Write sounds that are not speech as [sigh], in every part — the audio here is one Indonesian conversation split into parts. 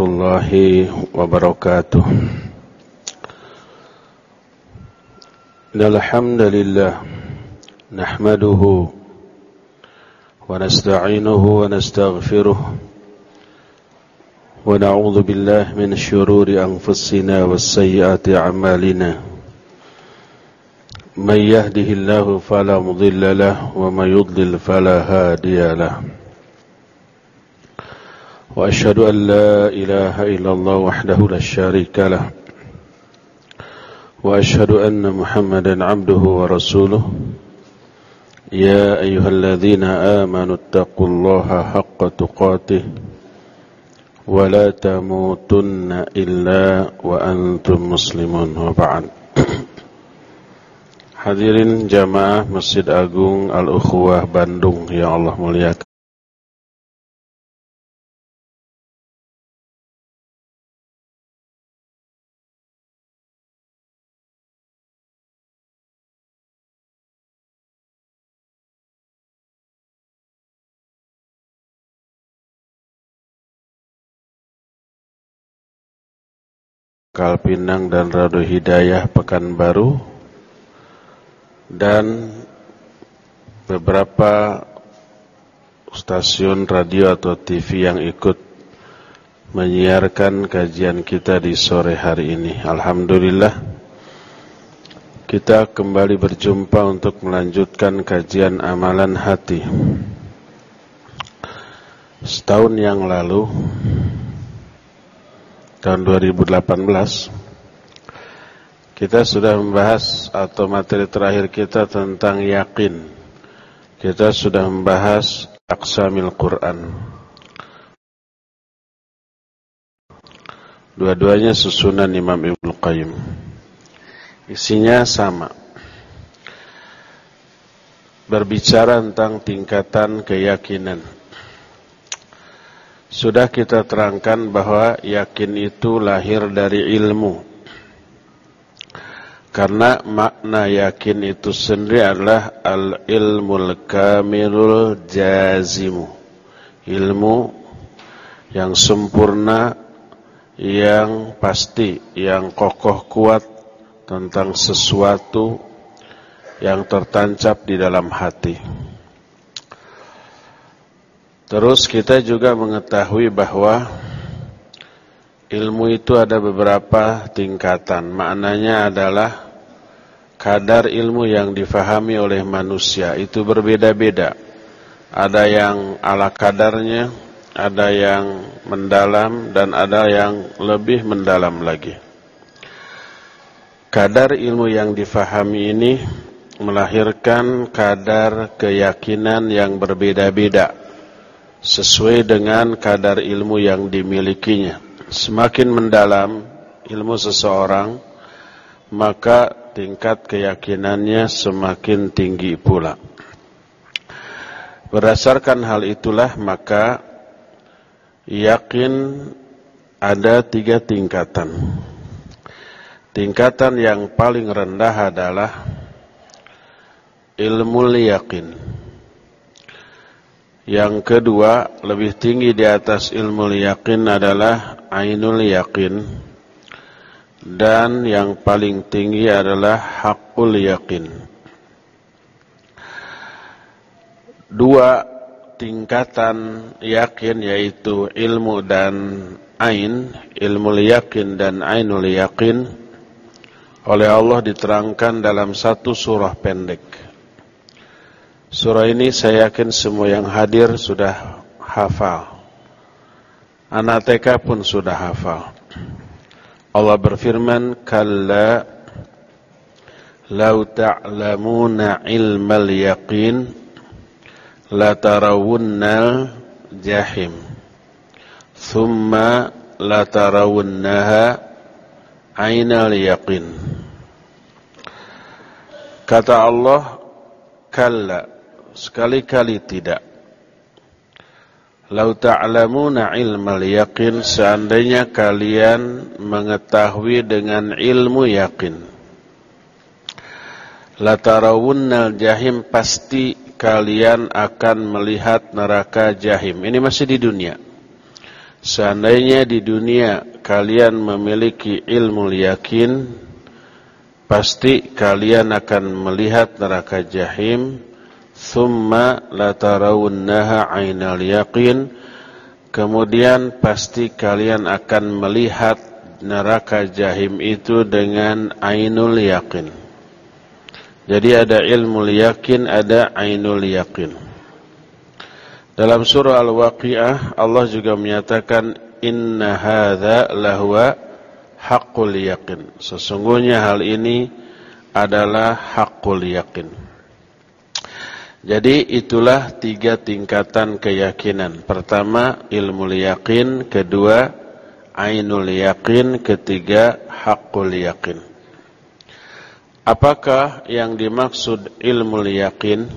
الله وبركاته الحمد لله نحمده ونستعينه ونستغفره ونعوذ بالله من شرور أنفسنا والسيئات أعمالنا من يهده الله فلا مضل له ومن يضلل فلا هادي له وأشهد أن لا إله إلا الله وحده لا شريك له وأشهد أن محمدا عبده ورسوله يا أيها الذين آمنوا اتقوا الله حق تقاته ولا تموتن إلا وأنتم مسلمون وبعد Hadirin jamaah Masjid Agung Al-Ukhwah Bandung yang Allah muliakan Kalpinang dan Rado Hidayah Pekanbaru dan beberapa stasiun radio atau TV yang ikut menyiarkan kajian kita di sore hari ini. Alhamdulillah kita kembali berjumpa untuk melanjutkan kajian amalan hati. Setahun yang lalu tahun 2018 kita sudah membahas atau materi terakhir kita tentang yakin. Kita sudah membahas aksamil Quran. Dua-duanya susunan Imam Ibnu Qayyim. Isinya sama. Berbicara tentang tingkatan keyakinan sudah kita terangkan bahwa yakin itu lahir dari ilmu. Karena makna yakin itu sendiri adalah al-ilmul kamilul jazimu. Ilmu yang sempurna, yang pasti, yang kokoh kuat tentang sesuatu yang tertancap di dalam hati. Terus kita juga mengetahui bahwa ilmu itu ada beberapa tingkatan. Maknanya adalah kadar ilmu yang difahami oleh manusia itu berbeda-beda. Ada yang ala kadarnya, ada yang mendalam dan ada yang lebih mendalam lagi. Kadar ilmu yang difahami ini melahirkan kadar keyakinan yang berbeda-beda sesuai dengan kadar ilmu yang dimilikinya. Semakin mendalam ilmu seseorang, maka tingkat keyakinannya semakin tinggi pula. Berdasarkan hal itulah maka yakin ada tiga tingkatan. Tingkatan yang paling rendah adalah ilmu yakin yang kedua, lebih tinggi di atas ilmu yakin adalah ainul yakin. Dan yang paling tinggi adalah hakul yakin. Dua tingkatan yakin yaitu ilmu dan ain, ilmu yakin dan ainul yakin oleh Allah diterangkan dalam satu surah pendek. Surah ini saya yakin semua yang hadir sudah hafal. Anak TK pun sudah hafal. Allah berfirman, "Kalla law ta'lamuna ilmal yaqin la tarawunnal jahim thumma la tarawunnaha ainal yaqin." Kata Allah, "Kalla sekali-kali tidak. Lau ta'lamuna ilmal yakin seandainya kalian mengetahui dengan ilmu yakin. Latarawunnal jahim pasti kalian akan melihat neraka jahim. Ini masih di dunia. Seandainya di dunia kalian memiliki ilmu yakin, pasti kalian akan melihat neraka jahim, thumma latarawunnaha ainal yaqin, kemudian pasti kalian akan melihat neraka jahim itu dengan ainul yakin. Jadi ada ilmu yakin, ada ainul yakin. Dalam surah Al-Waqiah Allah juga menyatakan inna hadza lahwa haqqul yaqin. Sesungguhnya hal ini adalah haqqul yaqin. Jadi itulah tiga tingkatan keyakinan. Pertama ilmu yakin, kedua ainul yakin, ketiga haqqul yakin. Apakah yang dimaksud ilmu yakin?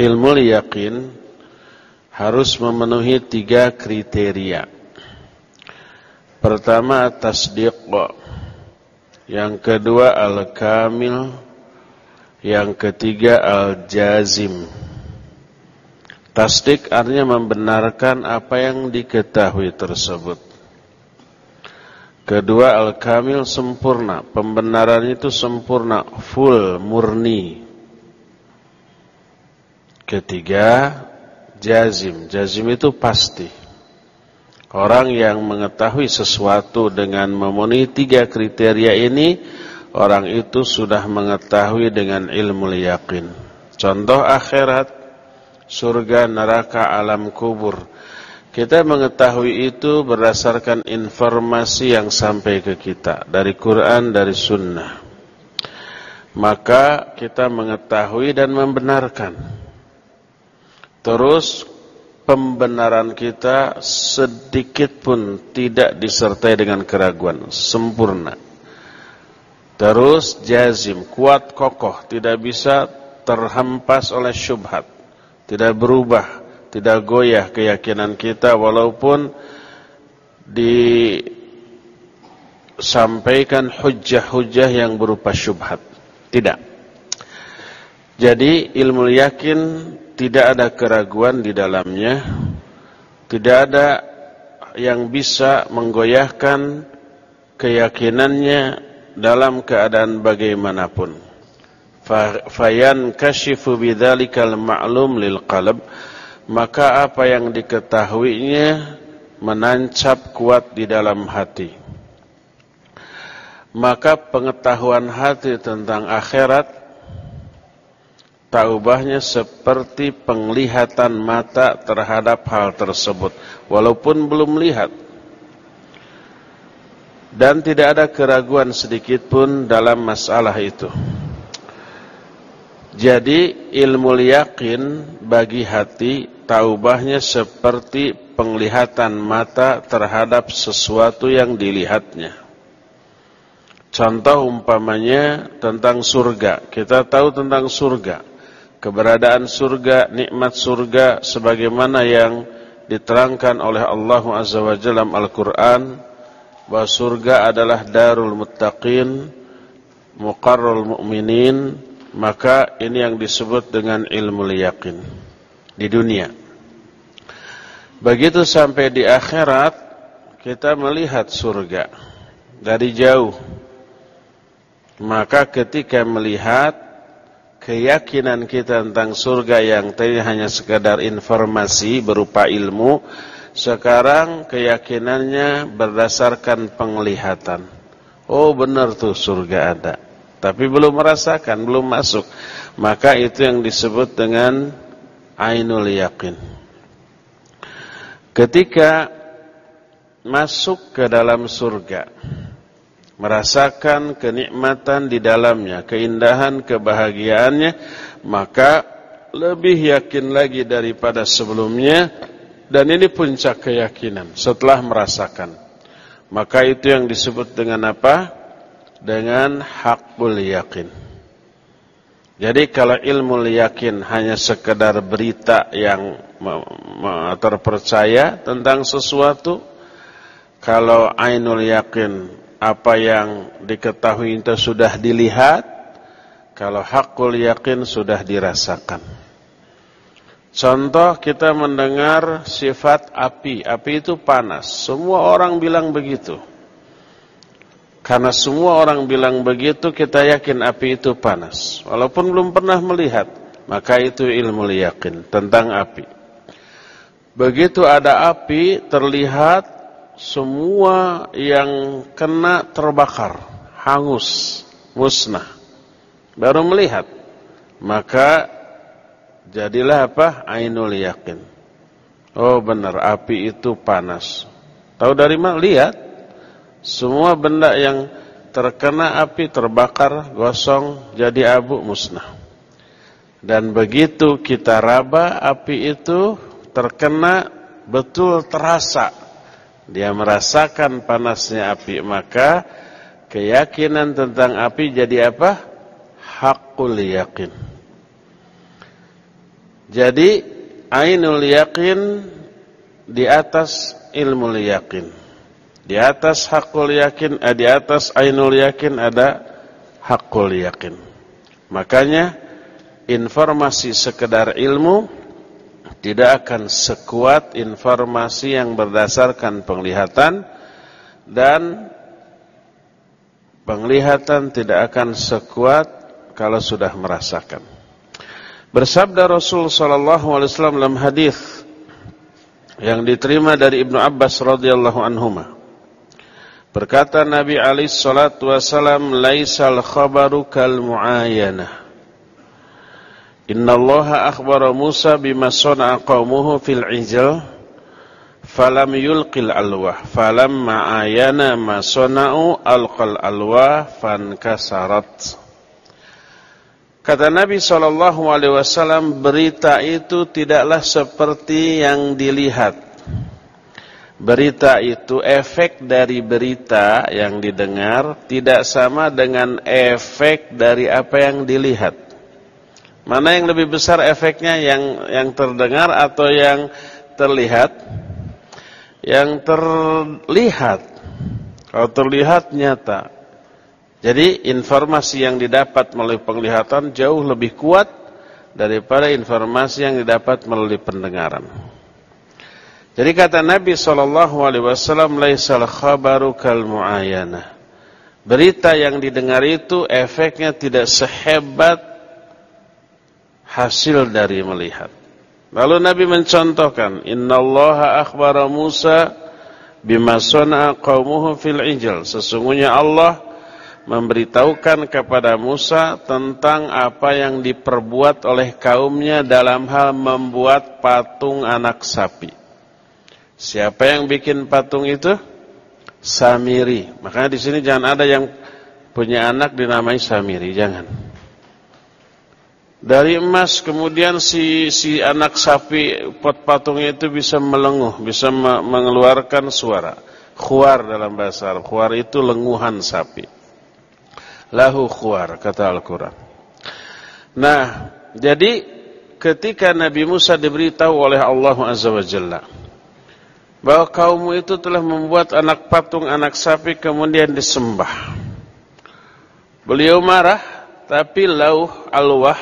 Ilmu yakin harus memenuhi tiga kriteria. Pertama tasdiq, yang kedua al-kamil, yang ketiga al-jazim. Tasdik artinya membenarkan apa yang diketahui tersebut. Kedua al-kamil sempurna, pembenaran itu sempurna, full, murni. Ketiga jazim. Jazim itu pasti. Orang yang mengetahui sesuatu dengan memenuhi tiga kriteria ini, orang itu sudah mengetahui dengan ilmu yakin. Contoh akhirat, surga, neraka, alam kubur. Kita mengetahui itu berdasarkan informasi yang sampai ke kita dari Quran, dari Sunnah. Maka kita mengetahui dan membenarkan. Terus pembenaran kita sedikit pun tidak disertai dengan keraguan, sempurna. Terus jazim, kuat kokoh, tidak bisa terhempas oleh syubhat, tidak berubah, tidak goyah keyakinan kita walaupun disampaikan hujah-hujah yang berupa syubhat. Tidak. Jadi ilmu yakin tidak ada keraguan di dalamnya, tidak ada yang bisa menggoyahkan keyakinannya dalam keadaan bagaimanapun. Fayan kashifu bidzalikal ma'lum lil qalb maka apa yang diketahuinya menancap kuat di dalam hati. Maka pengetahuan hati tentang akhirat taubahnya seperti penglihatan mata terhadap hal tersebut walaupun belum lihat dan tidak ada keraguan sedikit pun dalam masalah itu. Jadi ilmu yakin bagi hati taubahnya seperti penglihatan mata terhadap sesuatu yang dilihatnya. Contoh umpamanya tentang surga. Kita tahu tentang surga. Keberadaan surga, nikmat surga sebagaimana yang diterangkan oleh Allah Azza wa Jalla Al-Qur'an bahwa surga adalah darul muttaqin, muqarrul mu'minin, maka ini yang disebut dengan ilmu yakin di dunia. Begitu sampai di akhirat kita melihat surga dari jauh. Maka ketika melihat keyakinan kita tentang surga yang tadi hanya sekadar informasi berupa ilmu, sekarang keyakinannya berdasarkan penglihatan. Oh benar tuh surga ada. Tapi belum merasakan, belum masuk. Maka itu yang disebut dengan ainul yakin. Ketika masuk ke dalam surga merasakan kenikmatan di dalamnya, keindahan, kebahagiaannya, maka lebih yakin lagi daripada sebelumnya dan ini puncak keyakinan setelah merasakan. Maka itu yang disebut dengan apa? Dengan hakul yakin. Jadi kalau ilmu yakin hanya sekedar berita yang terpercaya tentang sesuatu, kalau ainul yakin apa yang diketahui itu sudah dilihat, kalau hakul yakin sudah dirasakan. Contoh kita mendengar sifat api. Api itu panas. Semua orang bilang begitu. Karena semua orang bilang begitu, kita yakin api itu panas. Walaupun belum pernah melihat. Maka itu ilmu yakin tentang api. Begitu ada api, terlihat semua yang kena terbakar. Hangus, musnah. Baru melihat. Maka Jadilah apa? Ainul yakin. Oh benar, api itu panas. Tahu dari mana? Lihat. Semua benda yang terkena api terbakar, gosong, jadi abu musnah. Dan begitu kita raba api itu terkena betul terasa. Dia merasakan panasnya api, maka keyakinan tentang api jadi apa? Hakul yakin. Jadi ainul yakin di atas ilmu yakin. Di atas hakul yakin, eh, di atas ainul yakin ada hakul yakin. Makanya informasi sekedar ilmu tidak akan sekuat informasi yang berdasarkan penglihatan dan penglihatan tidak akan sekuat kalau sudah merasakan. Bersabda Rasul sallallahu alaihi wasallam dalam hadis yang diterima dari Ibnu Abbas radhiyallahu anhuma. Berkata Nabi alaihi salatu wasallam, "Laisal khabaru kal muayanah." Inna Allah akhbara Musa bima sana'a qaumuhu fil ijl falam yulqil alwah falam ma'ayana ma sana'u alqal alwah fankasarat Kata Nabi Shallallahu Alaihi Wasallam, berita itu tidaklah seperti yang dilihat. Berita itu efek dari berita yang didengar tidak sama dengan efek dari apa yang dilihat. Mana yang lebih besar efeknya yang yang terdengar atau yang terlihat? Yang terlihat. Kalau terlihat nyata, jadi informasi yang didapat melalui penglihatan jauh lebih kuat daripada informasi yang didapat melalui pendengaran. Jadi kata Nabi wasallam laisal khabaru kal muayana. Berita yang didengar itu efeknya tidak sehebat hasil dari melihat. Lalu Nabi mencontohkan, "Innallaha akhbara Musa bima sana'a fil ijl." Sesungguhnya Allah memberitahukan kepada Musa tentang apa yang diperbuat oleh kaumnya dalam hal membuat patung anak sapi. Siapa yang bikin patung itu? Samiri. Makanya di sini jangan ada yang punya anak dinamai Samiri, jangan. Dari emas kemudian si si anak sapi pot patungnya itu bisa melenguh, bisa mengeluarkan suara. Khuar dalam bahasa Arab. Khuar itu lenguhan sapi lahu khuar kata Al-Qur'an. Nah, jadi ketika Nabi Musa diberitahu oleh Allah Azza wa Jalla bahwa kaummu itu telah membuat anak patung anak sapi kemudian disembah. Beliau marah, tapi lauh alwah,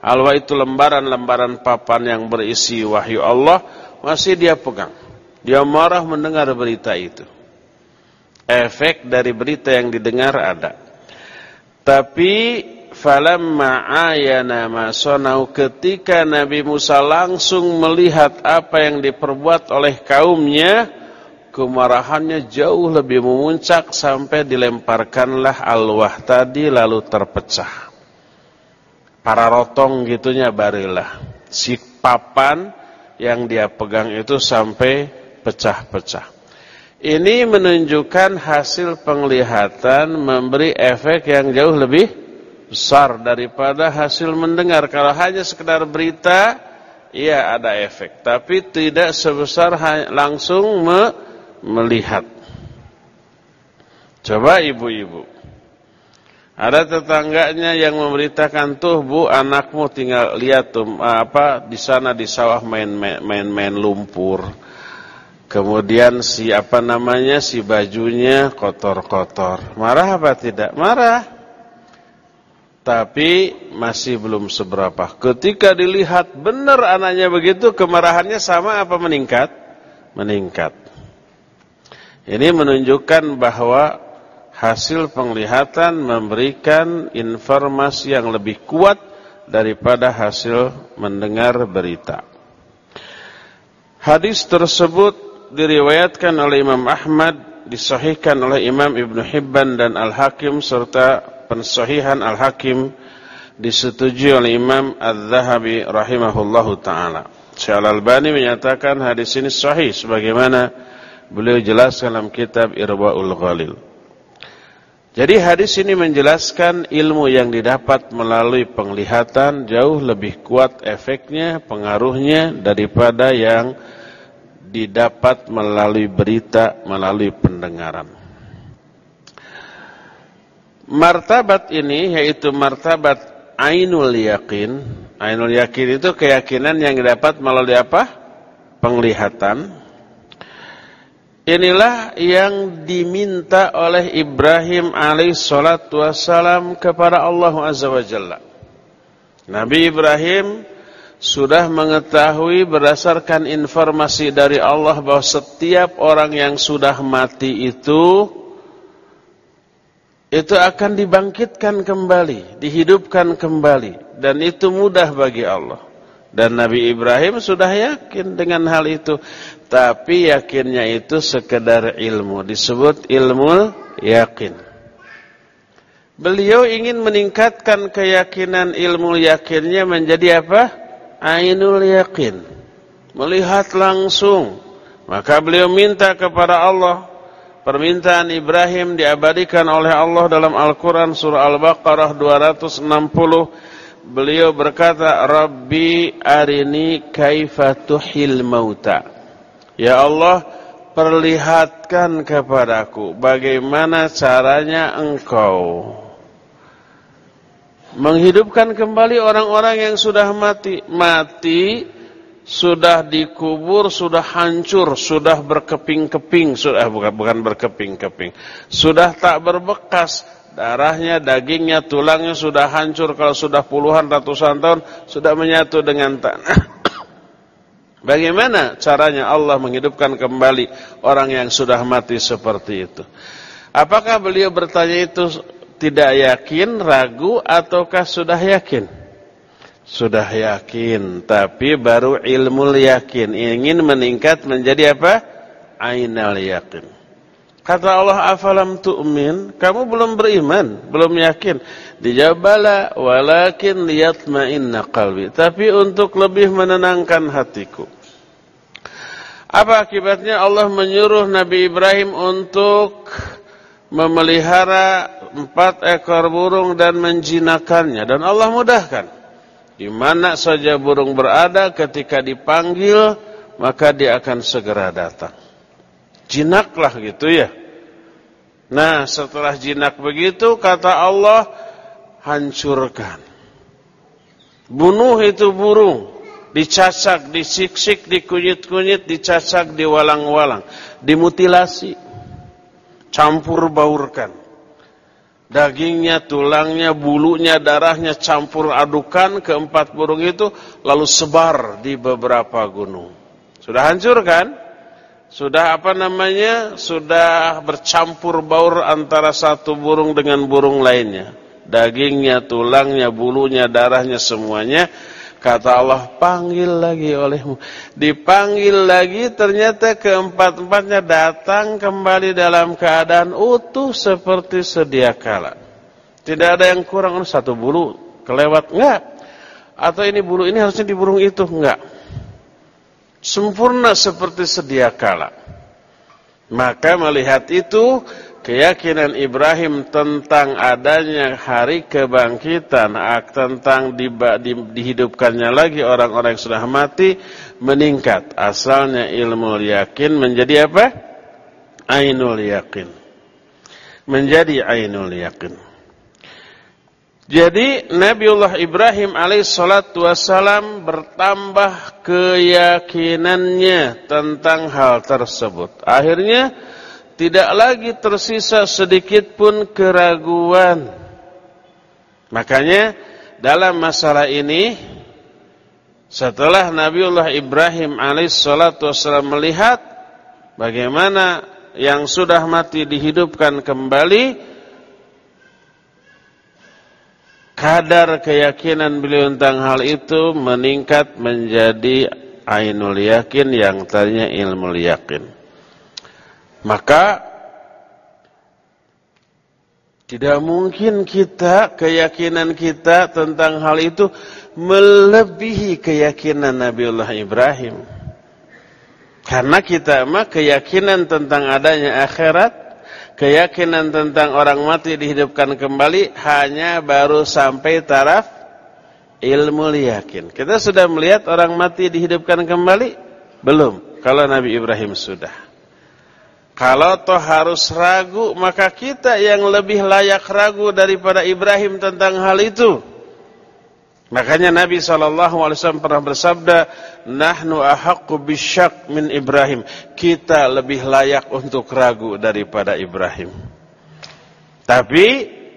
alwah itu lembaran-lembaran papan yang berisi wahyu Allah masih dia pegang. Dia marah mendengar berita itu. Efek dari berita yang didengar ada. Tapi falamma ayana ma sonau ketika Nabi Musa langsung melihat apa yang diperbuat oleh kaumnya kemarahannya jauh lebih memuncak sampai dilemparkanlah alwah tadi lalu terpecah. Para rotong gitunya barilah. Si papan yang dia pegang itu sampai pecah-pecah ini menunjukkan hasil penglihatan memberi efek yang jauh lebih besar daripada hasil mendengar. Kalau hanya sekedar berita, iya ada efek. Tapi tidak sebesar langsung me melihat. Coba ibu-ibu. Ada tetangganya yang memberitakan tuh bu anakmu tinggal lihat tuh apa di sana di sawah main-main lumpur Kemudian si apa namanya si bajunya kotor-kotor. Marah apa tidak? Marah. tapi masih belum seberapa. Ketika dilihat benar anaknya begitu, kemarahannya sama apa meningkat? Meningkat. Ini menunjukkan bahwa hasil penglihatan memberikan informasi yang lebih kuat daripada hasil mendengar berita. Hadis tersebut diriwayatkan oleh Imam Ahmad, disahihkan oleh Imam Ibn Hibban dan Al-Hakim serta pensahihan Al-Hakim disetujui oleh Imam Al-Zahabi rahimahullahu taala. Syekh Al-Albani menyatakan hadis ini sahih sebagaimana beliau jelaskan dalam kitab Irwaul Ghalil. Jadi hadis ini menjelaskan ilmu yang didapat melalui penglihatan jauh lebih kuat efeknya, pengaruhnya daripada yang didapat melalui berita, melalui pendengaran. Martabat ini yaitu martabat ainul yakin. Ainul yakin itu keyakinan yang didapat melalui apa? Penglihatan Inilah yang diminta oleh Ibrahim alaihissalatu wassalam kepada Allah azza wa jalla. Nabi Ibrahim sudah mengetahui berdasarkan informasi dari Allah bahwa setiap orang yang sudah mati itu itu akan dibangkitkan kembali, dihidupkan kembali dan itu mudah bagi Allah. Dan Nabi Ibrahim sudah yakin dengan hal itu. Tapi yakinnya itu sekedar ilmu. Disebut ilmu yakin. Beliau ingin meningkatkan keyakinan ilmu yakinnya menjadi apa? Ainul yakin. Melihat langsung. Maka beliau minta kepada Allah. Permintaan Ibrahim diabadikan oleh Allah dalam Al-Quran surah Al-Baqarah 260. Beliau berkata, Rabbi arini kaifatuhil mauta. Ya Allah, perlihatkan kepadaku bagaimana caranya engkau menghidupkan kembali orang-orang yang sudah mati. Mati, sudah dikubur, sudah hancur, sudah berkeping-keping, sudah bukan bukan berkeping-keping. Sudah tak berbekas, darahnya, dagingnya, tulangnya sudah hancur kalau sudah puluhan ratusan tahun sudah menyatu dengan tanah. [coughs] Bagaimana caranya Allah menghidupkan kembali orang yang sudah mati seperti itu? Apakah beliau bertanya itu tidak yakin, ragu, ataukah sudah yakin? Sudah yakin, tapi baru ilmu yakin. Ingin meningkat menjadi apa? Ainal yakin. Kata Allah, afalam tu'min? Kamu belum beriman, belum yakin. Dijawab bala, walakin liyatma'inna qalbi. Tapi untuk lebih menenangkan hatiku. Apa akibatnya Allah menyuruh Nabi Ibrahim untuk memelihara empat ekor burung dan menjinakannya. Dan Allah mudahkan. Di mana saja burung berada ketika dipanggil, maka dia akan segera datang. Jinaklah gitu ya. Nah setelah jinak begitu, kata Allah, hancurkan. Bunuh itu burung dicacak, disiksik, dikunyit-kunyit, dicacak, diwalang-walang, dimutilasi, campur baurkan. Dagingnya, tulangnya, bulunya, darahnya campur adukan keempat burung itu lalu sebar di beberapa gunung. Sudah hancur kan? Sudah apa namanya? Sudah bercampur baur antara satu burung dengan burung lainnya. Dagingnya, tulangnya, bulunya, darahnya semuanya Kata Allah, panggil lagi olehmu. Dipanggil lagi, ternyata keempat-empatnya datang kembali dalam keadaan utuh seperti sedia kala. Tidak ada yang kurang, oh, satu bulu kelewat, enggak. Atau ini bulu ini harusnya di burung itu, enggak. Sempurna seperti sedia kala. Maka melihat itu, keyakinan Ibrahim tentang adanya hari kebangkitan, tentang di, di, dihidupkannya lagi orang-orang yang sudah mati meningkat. Asalnya ilmu yakin menjadi apa? Ainul yakin. Menjadi ainul yakin. Jadi Nabiullah Ibrahim alaihissalatu wassalam bertambah keyakinannya tentang hal tersebut. Akhirnya tidak lagi tersisa sedikit pun keraguan. Makanya dalam masalah ini setelah Nabiullah Ibrahim alaihissalatu wassalam melihat bagaimana yang sudah mati dihidupkan kembali kadar keyakinan beliau tentang hal itu meningkat menjadi ainul yakin yang tadinya ilmu yakin maka tidak mungkin kita, keyakinan kita tentang hal itu melebihi keyakinan Nabiullah Ibrahim. Karena kita mah keyakinan tentang adanya akhirat, keyakinan tentang orang mati dihidupkan kembali hanya baru sampai taraf ilmu yakin. Kita sudah melihat orang mati dihidupkan kembali? Belum. Kalau Nabi Ibrahim sudah. Kalau toh harus ragu, maka kita yang lebih layak ragu daripada Ibrahim tentang hal itu. Makanya Nabi SAW pernah bersabda, Nahnu ahakku bisyak min Ibrahim. Kita lebih layak untuk ragu daripada Ibrahim. Tapi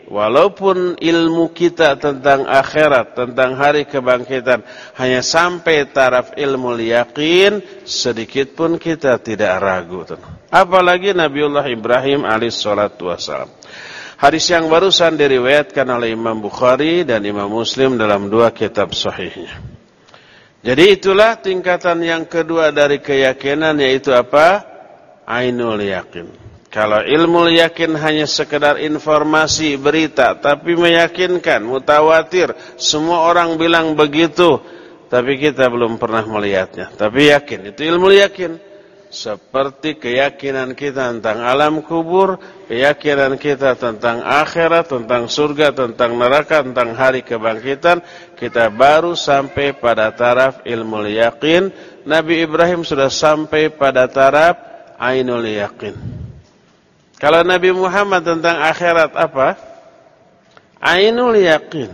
Walaupun ilmu kita tentang akhirat, tentang hari kebangkitan hanya sampai taraf ilmu yakin, sedikit pun kita tidak ragu. Apalagi Nabiullah Ibrahim alaihissalatu wassalam. Hadis yang barusan diriwayatkan oleh Imam Bukhari dan Imam Muslim dalam dua kitab sahihnya. Jadi itulah tingkatan yang kedua dari keyakinan yaitu apa? Ainul yakin. Kalau ilmu yakin hanya sekedar informasi, berita, tapi meyakinkan, mutawatir, semua orang bilang begitu, tapi kita belum pernah melihatnya. Tapi yakin, itu ilmu yakin. Seperti keyakinan kita tentang alam kubur, keyakinan kita tentang akhirat, tentang surga, tentang neraka, tentang hari kebangkitan, kita baru sampai pada taraf ilmu yakin. Nabi Ibrahim sudah sampai pada taraf ainul yakin. Kalau Nabi Muhammad tentang akhirat apa? Ainul yakin.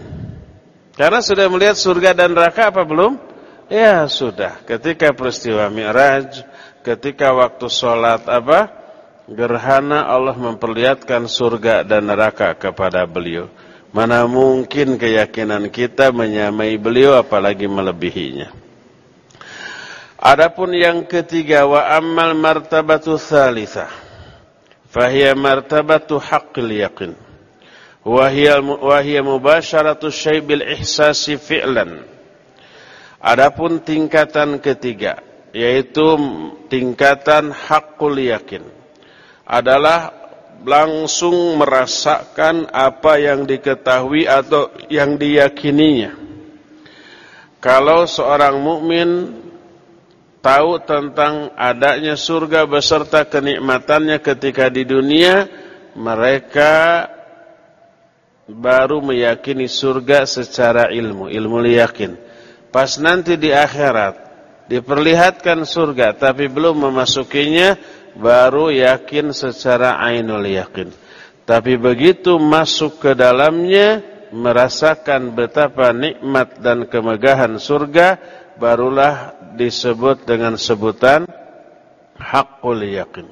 Karena sudah melihat surga dan neraka apa belum? Ya sudah. Ketika peristiwa Mi'raj, ketika waktu sholat apa? Gerhana Allah memperlihatkan surga dan neraka kepada beliau. Mana mungkin keyakinan kita menyamai beliau apalagi melebihinya. Adapun yang ketiga wa ammal martabatu tsalitsah فهي مرتبة حق اليقين وهي وهي مباشرة الشيء بالإحساس فعلا Adapun tingkatan ketiga yaitu tingkatan hakul yakin adalah langsung merasakan apa yang diketahui atau yang diyakininya. Kalau seorang mukmin tahu tentang adanya surga beserta kenikmatannya ketika di dunia, mereka baru meyakini surga secara ilmu, ilmu yakin. Pas nanti di akhirat diperlihatkan surga tapi belum memasukinya, baru yakin secara ainul yakin. Tapi begitu masuk ke dalamnya, merasakan betapa nikmat dan kemegahan surga, barulah disebut dengan sebutan haqqul yaqin.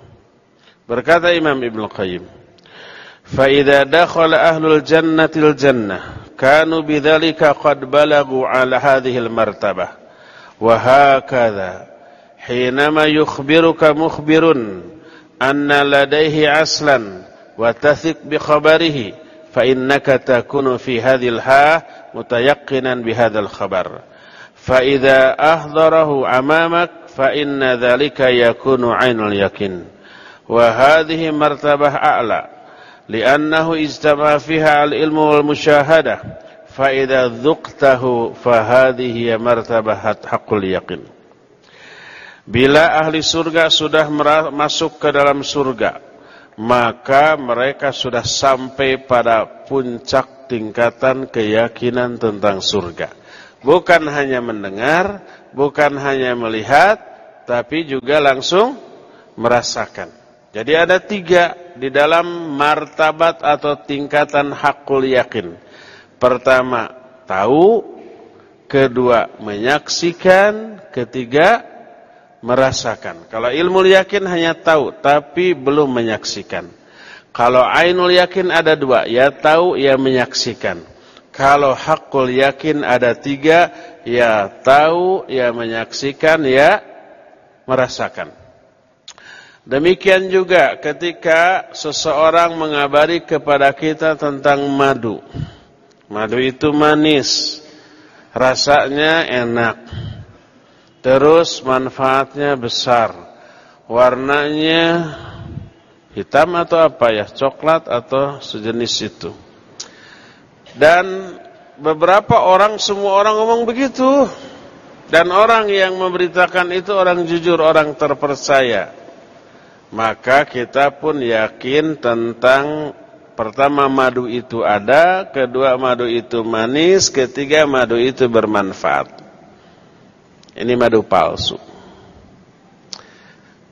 Berkata Imam Ibn Qayyim, "Fa idza dakhala ahlul jannati al-jannah, kanu bidzalika qad balagu 'ala hadhihi al-martabah." Wa hakadha حينما يخبرك مخبر أن لديه عسلا وتثق بخبره فإنك تكون في هذه الحال متيقنا بهذا الخبر فإذا أحضره أمامك فإن ذلك يكون عين اليقين وهذه مرتبة أعلى لأنه اجتمع فيها العلم والمشاهدة فإذا ذقته فهذه مرتبة حق اليقين Bila ahli surga sudah masuk ke dalam surga, maka mereka sudah sampai pada puncak tingkatan keyakinan tentang surga. Bukan hanya mendengar, bukan hanya melihat, tapi juga langsung merasakan. Jadi ada tiga di dalam martabat atau tingkatan hakul yakin. Pertama, tahu. Kedua, menyaksikan. Ketiga, merasakan. Kalau ilmu yakin hanya tahu, tapi belum menyaksikan. Kalau ainul yakin ada dua, ya tahu, ya menyaksikan. Kalau hakul yakin ada tiga, ya tahu, ya menyaksikan, ya merasakan. Demikian juga ketika seseorang mengabari kepada kita tentang madu. Madu itu manis, rasanya enak, terus manfaatnya besar, warnanya hitam atau apa ya, coklat atau sejenis itu. Dan beberapa orang, semua orang ngomong begitu. Dan orang yang memberitakan itu orang jujur, orang terpercaya. Maka kita pun yakin tentang pertama madu itu ada, kedua madu itu manis, ketiga madu itu bermanfaat. Ini madu palsu.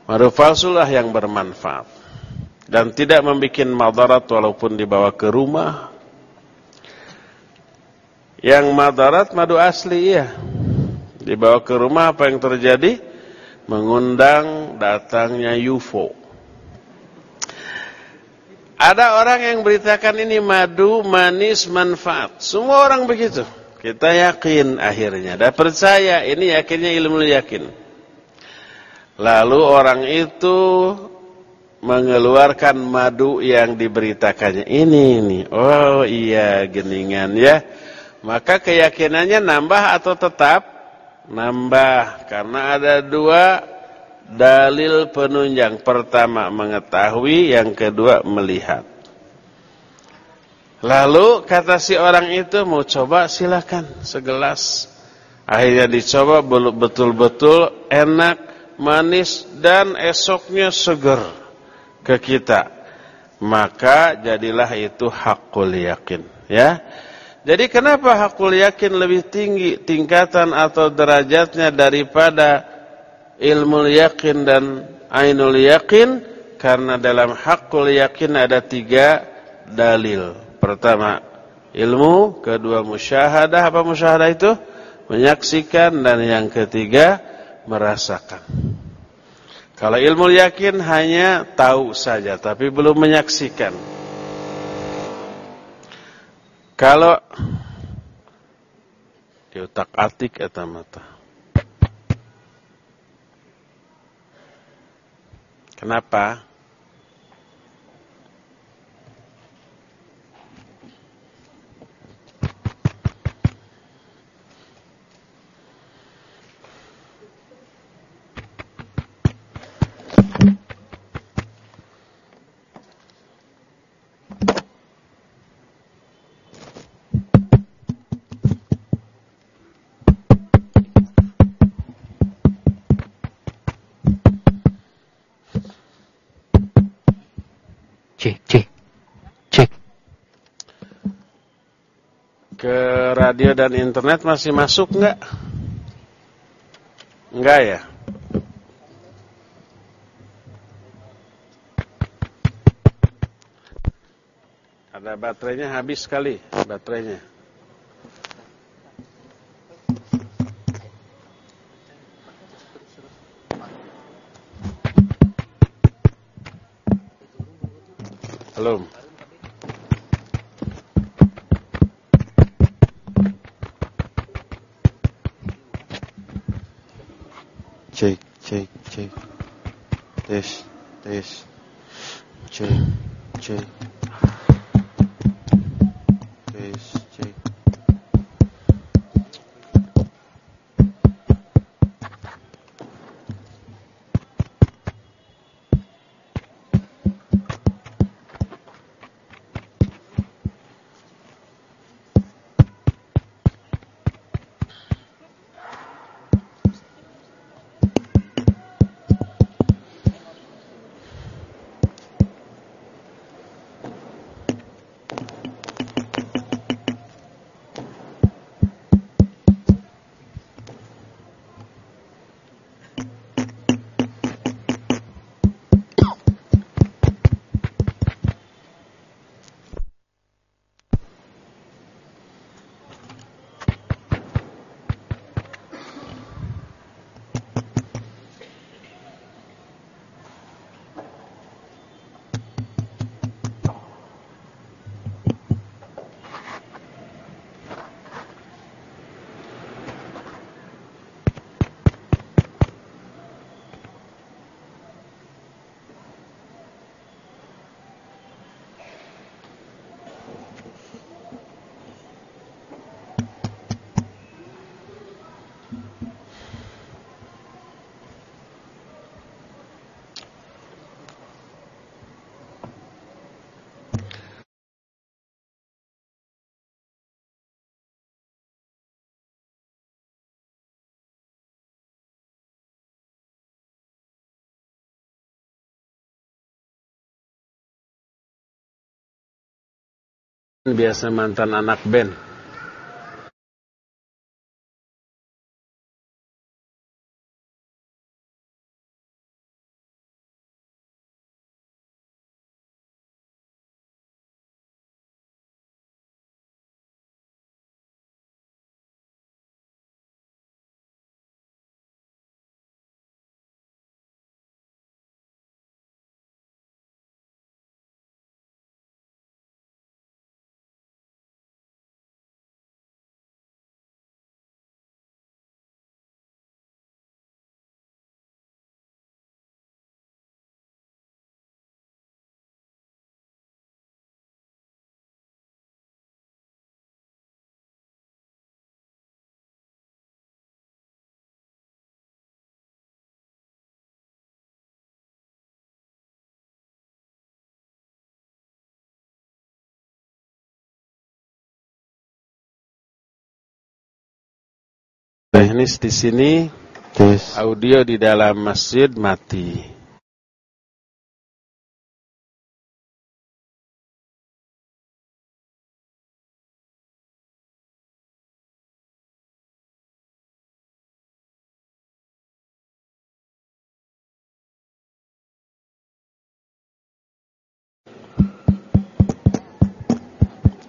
Madu palsu lah yang bermanfaat. Dan tidak membuat madarat walaupun dibawa ke rumah, yang madarat madu asli ya. Dibawa ke rumah apa yang terjadi? Mengundang datangnya UFO. Ada orang yang beritakan ini madu manis manfaat. Semua orang begitu. Kita yakin akhirnya. Dan percaya ini yakinnya ilmu yakin. Lalu orang itu mengeluarkan madu yang diberitakannya. Ini ini. Oh iya geningan ya maka keyakinannya nambah atau tetap? Nambah karena ada dua dalil penunjang. Pertama mengetahui yang kedua melihat. Lalu kata si orang itu mau coba silakan. Segelas. Akhirnya dicoba betul-betul enak manis dan esoknya seger ke kita. Maka jadilah itu hakul yakin ya jadi kenapa hakul yakin lebih tinggi tingkatan atau derajatnya daripada ilmu yakin dan ainul yakin? Karena dalam hakul yakin ada tiga dalil. Pertama ilmu, kedua musyahadah. Apa musyahadah itu? Menyaksikan dan yang ketiga merasakan. Kalau ilmu yakin hanya tahu saja tapi belum menyaksikan. Kalau diotak-atik eta mata. Kenapa? Radio dan internet masih masuk nggak? Enggak ya? Ada baterainya habis sekali, baterainya. Biasa mantan anak band. Teknis di sini Tes. audio di dalam masjid mati.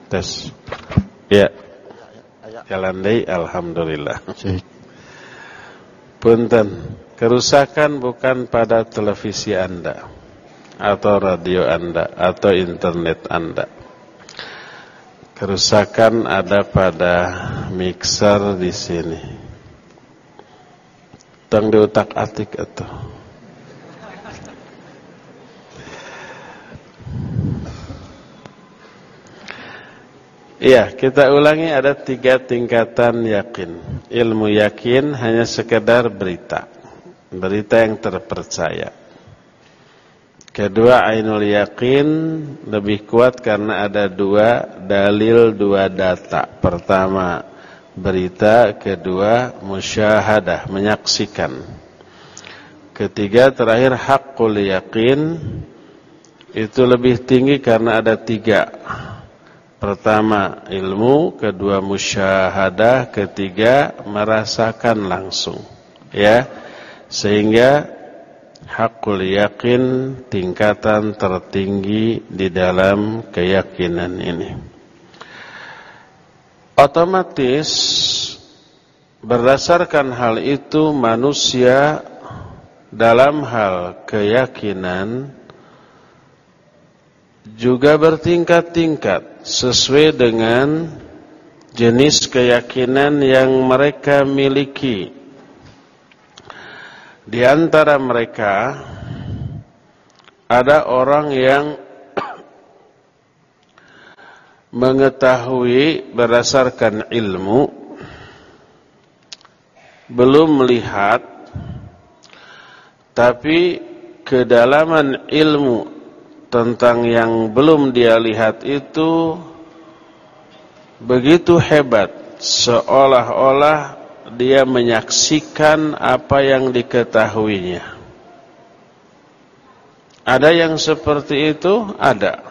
Tes. Ya. Deh, alhamdulillah. Cek. Punten, kerusakan bukan pada televisi Anda atau radio Anda atau internet Anda. Kerusakan ada pada mixer di sini. Tang diutak-atik itu. Iya, kita ulangi ada tiga tingkatan yakin. Ilmu yakin hanya sekedar berita. Berita yang terpercaya. Kedua, ainul yakin lebih kuat karena ada dua dalil, dua data. Pertama, berita. Kedua, musyahadah, menyaksikan. Ketiga, terakhir, hakul yakin. Itu lebih tinggi karena ada tiga Pertama ilmu, kedua musyahadah, ketiga merasakan langsung. Ya. Sehingga hakul yakin tingkatan tertinggi di dalam keyakinan ini. Otomatis berdasarkan hal itu manusia dalam hal keyakinan juga bertingkat-tingkat sesuai dengan jenis keyakinan yang mereka miliki. Di antara mereka ada orang yang [clears throat] mengetahui berdasarkan ilmu belum melihat tapi kedalaman ilmu tentang yang belum dia lihat itu begitu hebat seolah-olah dia menyaksikan apa yang diketahuinya. Ada yang seperti itu? Ada.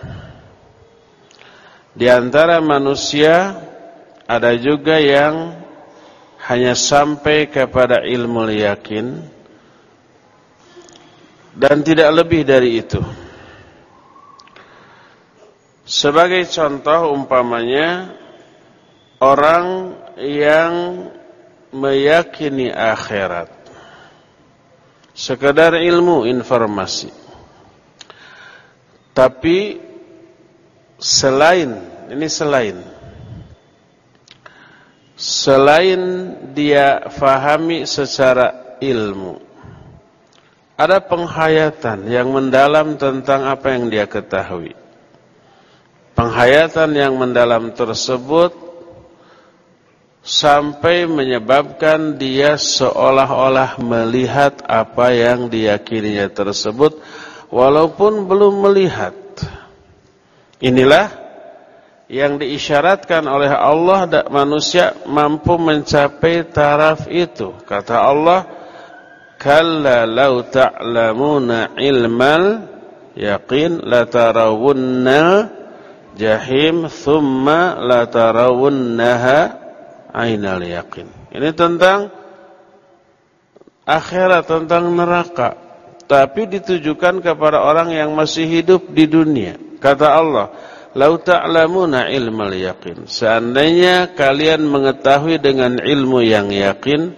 Di antara manusia ada juga yang hanya sampai kepada ilmu yakin dan tidak lebih dari itu. Sebagai contoh umpamanya orang yang meyakini akhirat. Sekedar ilmu informasi. Tapi selain ini selain. Selain dia fahami secara ilmu ada penghayatan yang mendalam tentang apa yang dia ketahui penghayatan yang mendalam tersebut sampai menyebabkan dia seolah-olah melihat apa yang diyakininya tersebut walaupun belum melihat. Inilah yang diisyaratkan oleh Allah dan manusia mampu mencapai taraf itu. Kata Allah, "Kalla law ta'lamuna ilmal yaqin la tarawunna jahim thumma la tarawunnaha ainal yaqin. Ini tentang akhirat, tentang neraka. Tapi ditujukan kepada orang yang masih hidup di dunia. Kata Allah, "Lau ta'lamuna ilmal yaqin." Seandainya kalian mengetahui dengan ilmu yang yakin,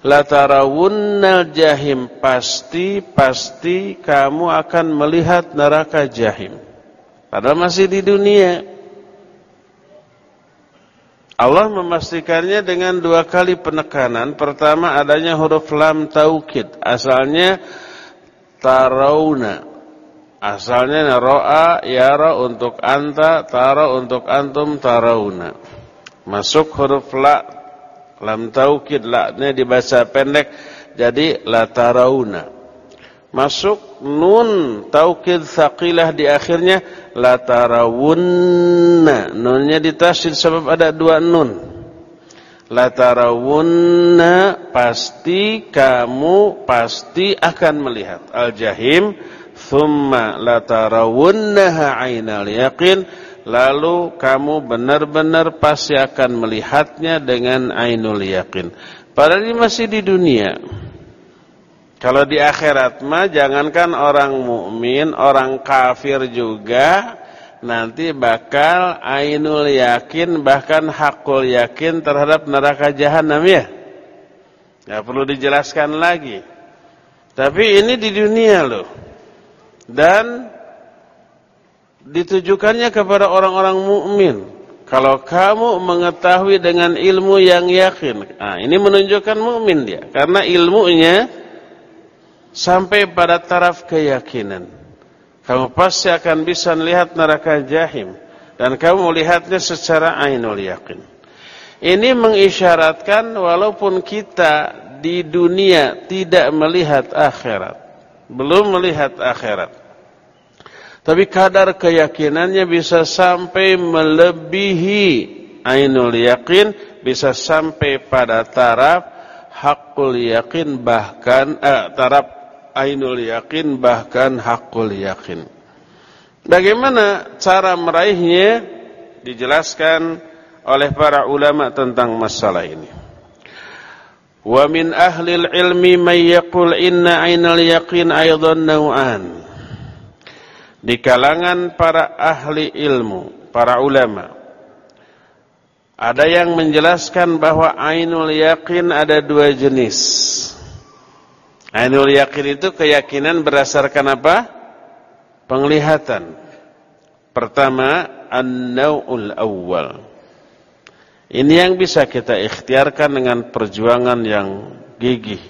la tarawunnal jahim, pasti pasti kamu akan melihat neraka jahim. Padahal masih di dunia. Allah memastikannya dengan dua kali penekanan. Pertama adanya huruf lam taukid. Asalnya tarawna. Asalnya ro'a, yara untuk anta, tara untuk antum, tarawna. Masuk huruf la, lam taukid, la-nya dibaca pendek. Jadi la tarawna masuk nun taukid thaqilah di akhirnya la tarawunna. Nunnya ditasydid sebab ada dua nun. La tarawunna pasti kamu pasti akan melihat. Al jahim thumma la tarawunnaha ainal yaqin. Lalu kamu benar-benar pasti akan melihatnya dengan ainul yakin padahal ini masih di dunia kalau di akhirat mah jangankan orang mukmin, orang kafir juga nanti bakal ainul yakin bahkan hakul yakin terhadap neraka jahanam ya. Gak perlu dijelaskan lagi. Tapi ini di dunia loh. Dan ditujukannya kepada orang-orang mukmin. Kalau kamu mengetahui dengan ilmu yang yakin, nah ini menunjukkan mukmin dia karena ilmunya sampai pada taraf keyakinan. Kamu pasti akan bisa melihat neraka jahim dan kamu melihatnya secara ainul yakin. Ini mengisyaratkan walaupun kita di dunia tidak melihat akhirat, belum melihat akhirat. Tapi kadar keyakinannya bisa sampai melebihi ainul yakin, bisa sampai pada taraf hakul yakin bahkan eh, taraf ainul yakin bahkan hakul yakin. Bagaimana cara meraihnya dijelaskan oleh para ulama tentang masalah ini. Wa min ilmi may yaqul inna ainal yaqin aidan naw'an. Di kalangan para ahli ilmu, para ulama ada yang menjelaskan bahwa ainul yakin ada dua jenis. Ainul yakin itu keyakinan berdasarkan apa? Penglihatan. Pertama, an-nau'ul awwal. Ini yang bisa kita ikhtiarkan dengan perjuangan yang gigih.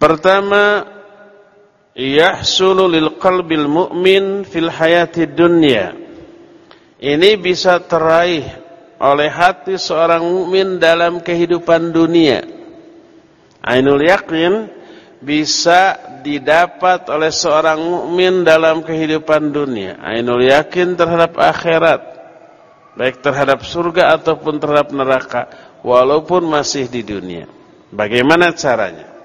Pertama, yahsulu lil qalbil mu'min fil hayati dunya. Ini bisa teraih oleh hati seorang mukmin dalam kehidupan dunia Ainul yakin bisa didapat oleh seorang mukmin dalam kehidupan dunia. Ainul yakin terhadap akhirat, baik terhadap surga ataupun terhadap neraka, walaupun masih di dunia. Bagaimana caranya?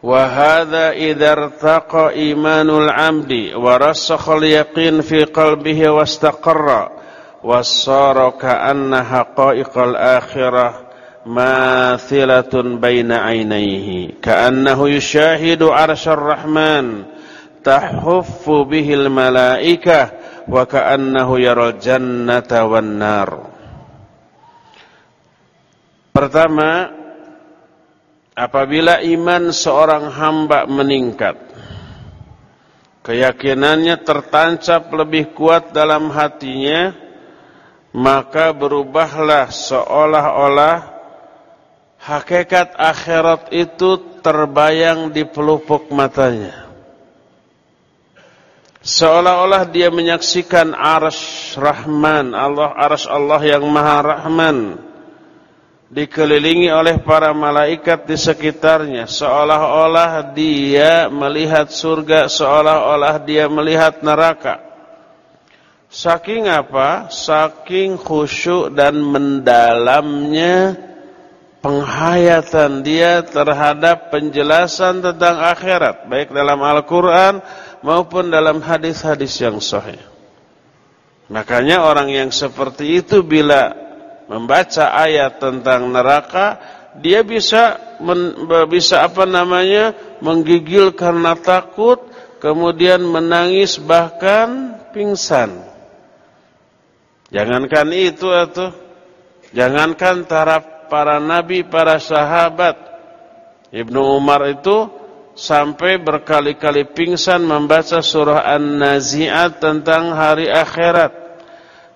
Wahada idar taqo imanul amdi warasakhal yakin fi qalbihi wastaqarra wasara ka'anna qa'iqal akhirah mathilatun baina ainaihi ka'annahu yushahidu arsyar rahman tahuffu bihil malaikah wa ka'annahu yaral jannata wan nar. Pertama apabila iman seorang hamba meningkat keyakinannya tertancap lebih kuat dalam hatinya maka berubahlah seolah-olah hakikat akhirat itu terbayang di pelupuk matanya. Seolah-olah dia menyaksikan arsy Rahman, Allah arsy Allah yang Maha Rahman. Dikelilingi oleh para malaikat di sekitarnya. Seolah-olah dia melihat surga seolah-olah dia melihat neraka. Saking apa? Saking khusyuk dan mendalamnya penghayatan dia terhadap penjelasan tentang akhirat baik dalam Al-Qur'an maupun dalam hadis-hadis yang sahih. Makanya orang yang seperti itu bila membaca ayat tentang neraka dia bisa men, bisa apa namanya menggigil karena takut kemudian menangis bahkan pingsan. Jangankan itu atau jangankan taraf para nabi, para sahabat. Ibnu Umar itu sampai berkali-kali pingsan membaca surah An-Nazi'at tentang hari akhirat.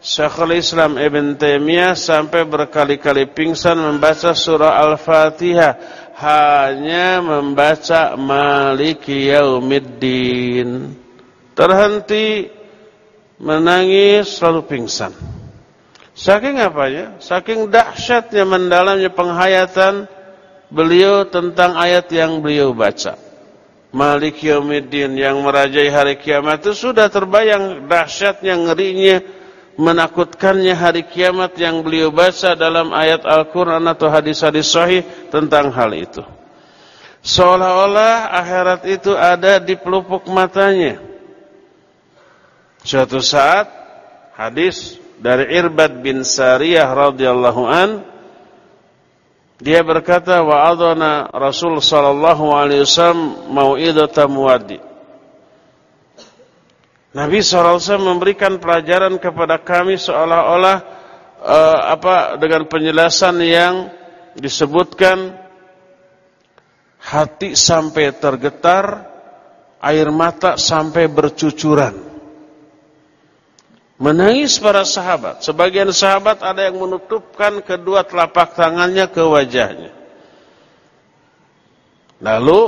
Syekhul Islam Ibn Taimiyah sampai berkali-kali pingsan membaca surah Al-Fatihah hanya membaca Maliki Yaumiddin. Terhenti menangis selalu pingsan. Saking apa ya? Saking dahsyatnya mendalamnya penghayatan beliau tentang ayat yang beliau baca. Malik Yawmiddin yang merajai hari kiamat itu sudah terbayang dahsyatnya ngerinya menakutkannya hari kiamat yang beliau baca dalam ayat Al-Quran atau hadis-hadis sahih tentang hal itu. Seolah-olah akhirat itu ada di pelupuk matanya. Suatu saat hadis dari Irbad bin Sariyah radhiyallahu an dia berkata wa adana Rasul sallallahu alaihi wasallam mau'idatan muwaddi Nabi SAW memberikan pelajaran kepada kami seolah-olah uh, apa dengan penjelasan yang disebutkan hati sampai tergetar, air mata sampai bercucuran. Menangis para sahabat. Sebagian sahabat ada yang menutupkan kedua telapak tangannya ke wajahnya. Lalu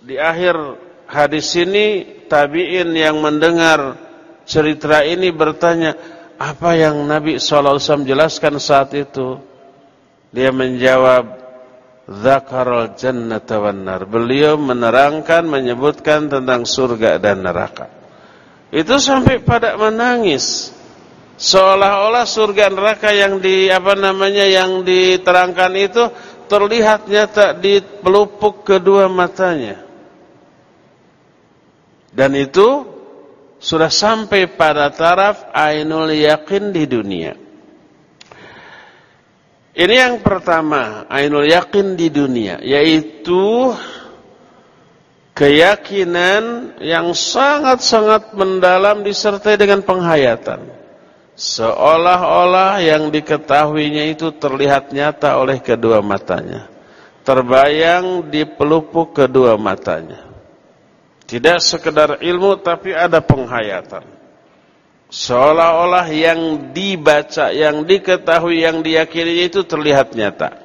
di akhir hadis ini tabi'in yang mendengar cerita ini bertanya, apa yang Nabi SAW jelaskan saat itu? Dia menjawab, Zakarul jannata wan nar. Beliau menerangkan, menyebutkan tentang surga dan neraka. Itu sampai pada menangis. Seolah-olah surga neraka yang di apa namanya yang diterangkan itu terlihat nyata di pelupuk kedua matanya. Dan itu sudah sampai pada taraf ainul yakin di dunia. Ini yang pertama, ainul yakin di dunia, yaitu keyakinan yang sangat-sangat mendalam disertai dengan penghayatan. Seolah-olah yang diketahuinya itu terlihat nyata oleh kedua matanya. Terbayang di pelupuk kedua matanya. Tidak sekedar ilmu tapi ada penghayatan. Seolah-olah yang dibaca, yang diketahui, yang diyakini itu terlihat nyata.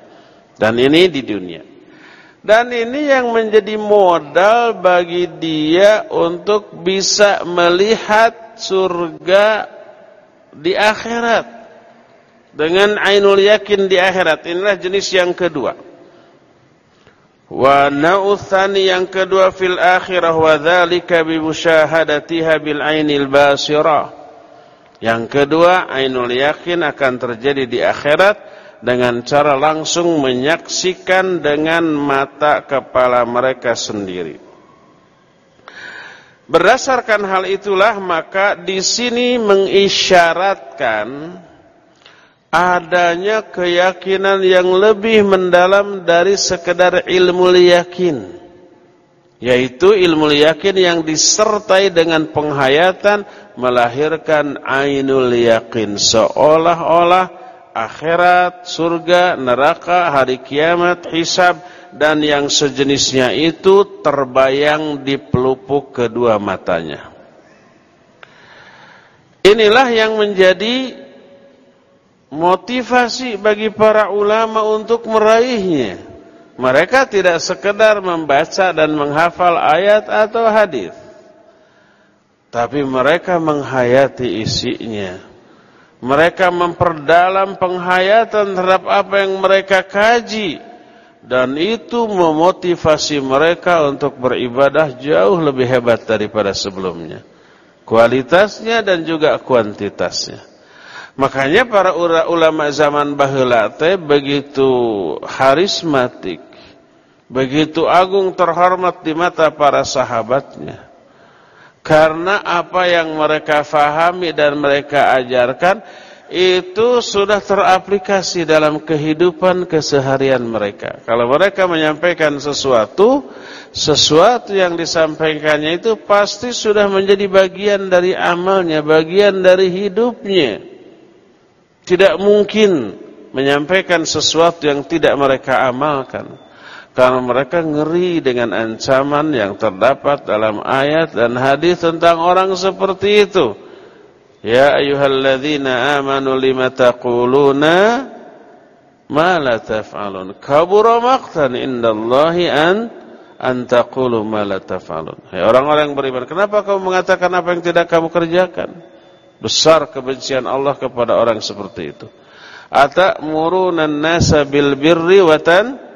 Dan ini di dunia. Dan ini yang menjadi modal bagi dia untuk bisa melihat surga di akhirat. Dengan ainul yakin di akhirat. Inilah jenis yang kedua. Wa na'uthani yang kedua fil akhirah wa dhalika bi musyahadatiha bil ainil basirah. Yang kedua, ainul yakin akan terjadi di akhirat dengan cara langsung menyaksikan dengan mata kepala mereka sendiri. Berdasarkan hal itulah maka di sini mengisyaratkan adanya keyakinan yang lebih mendalam dari sekedar ilmu yakin. Yaitu ilmu yakin yang disertai dengan penghayatan melahirkan ainul yakin seolah-olah akhirat, surga, neraka, hari kiamat, hisab dan yang sejenisnya itu terbayang di pelupuk kedua matanya. Inilah yang menjadi motivasi bagi para ulama untuk meraihnya. Mereka tidak sekedar membaca dan menghafal ayat atau hadis, tapi mereka menghayati isinya mereka memperdalam penghayatan terhadap apa yang mereka kaji dan itu memotivasi mereka untuk beribadah jauh lebih hebat daripada sebelumnya. Kualitasnya dan juga kuantitasnya. Makanya para ulama zaman baheula teh begitu harismatik, begitu agung terhormat di mata para sahabatnya. Karena apa yang mereka fahami dan mereka ajarkan itu sudah teraplikasi dalam kehidupan keseharian mereka. Kalau mereka menyampaikan sesuatu, sesuatu yang disampaikannya itu pasti sudah menjadi bagian dari amalnya, bagian dari hidupnya tidak mungkin menyampaikan sesuatu yang tidak mereka amalkan. Karena mereka ngeri dengan ancaman yang terdapat dalam ayat dan hadis tentang orang seperti itu. Ya ayyuhalladzina amanu lima taquluna ma la taf'alun. Kabura maqtan indallahi an an taqulu ma la taf'alun. Hai orang-orang yang beriman, kenapa kamu mengatakan apa yang tidak kamu kerjakan? Besar kebencian Allah kepada orang seperti itu. Atamuruna an-nasa bil birri tan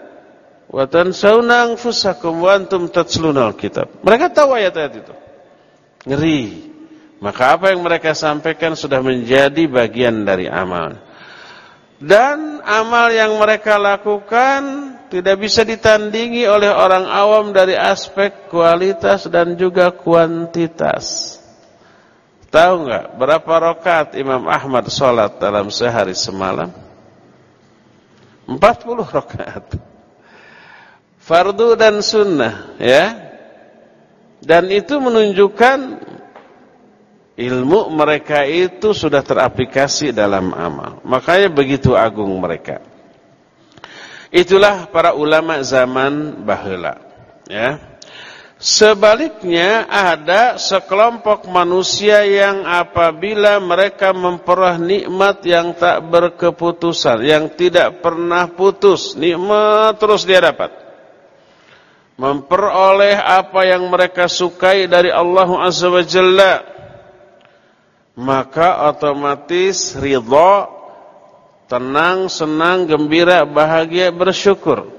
wa tansawna anfusakum wa antum tatsluna al-kitab. Mereka tahu ayat-ayat itu. Ngeri. Maka apa yang mereka sampaikan sudah menjadi bagian dari amal. Dan amal yang mereka lakukan tidak bisa ditandingi oleh orang awam dari aspek kualitas dan juga kuantitas. Tahu nggak berapa rokat Imam Ahmad sholat dalam sehari semalam? 40 rokat. Fardu dan sunnah, ya. Dan itu menunjukkan ilmu mereka itu sudah teraplikasi dalam amal. Makanya begitu agung mereka. Itulah para ulama zaman bahula, ya. Sebaliknya ada sekelompok manusia yang apabila mereka memperoleh nikmat yang tak berkeputusan, yang tidak pernah putus, nikmat terus dia dapat. Memperoleh apa yang mereka sukai dari Allah Azza wa Jalla, maka otomatis ridha, tenang, senang, gembira, bahagia, bersyukur.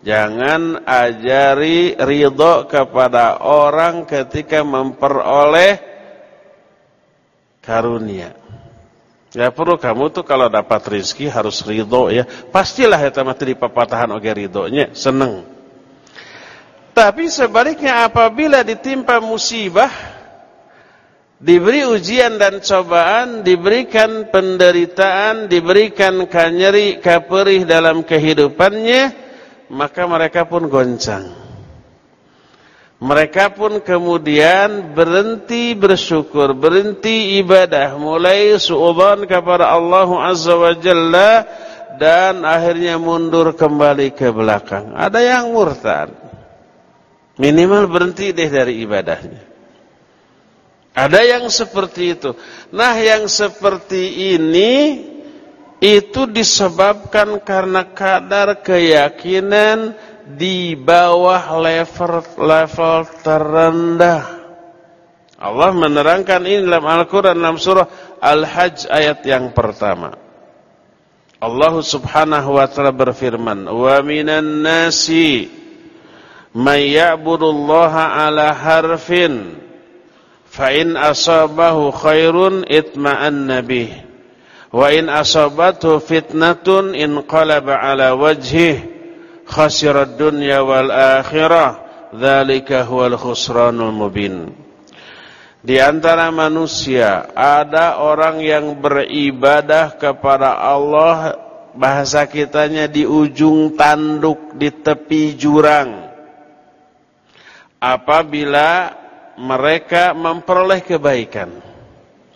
Jangan ajari ridho kepada orang ketika memperoleh karunia. Ya perlu kamu tuh kalau dapat rizki harus ridho ya. Pastilah ya mati di papatahan oge ridhonya, seneng. Tapi sebaliknya apabila ditimpa musibah, diberi ujian dan cobaan, diberikan penderitaan, diberikan kanyeri, kaperih dalam kehidupannya, maka mereka pun goncang. Mereka pun kemudian berhenti bersyukur, berhenti ibadah, mulai suudzon kepada Allah Azza wa Jalla dan akhirnya mundur kembali ke belakang. Ada yang murtad. Minimal berhenti deh dari ibadahnya. Ada yang seperti itu. Nah, yang seperti ini itu disebabkan karena kadar keyakinan di bawah level level terendah. Allah menerangkan ini dalam Al-Quran dalam surah Al-Hajj ayat yang pertama. Allah subhanahu wa ta'ala berfirman, minan nasi may ya'budullaha ala harfin, fa in asabahu khairun itma'anna bih. Wa in asabathu fitnatun inqalaba ala wajhih khasirat dunya wal akhirah dzalika huwal khusranul mubin Di antara manusia ada orang yang beribadah kepada Allah bahasa kitanya di ujung tanduk di tepi jurang apabila mereka memperoleh kebaikan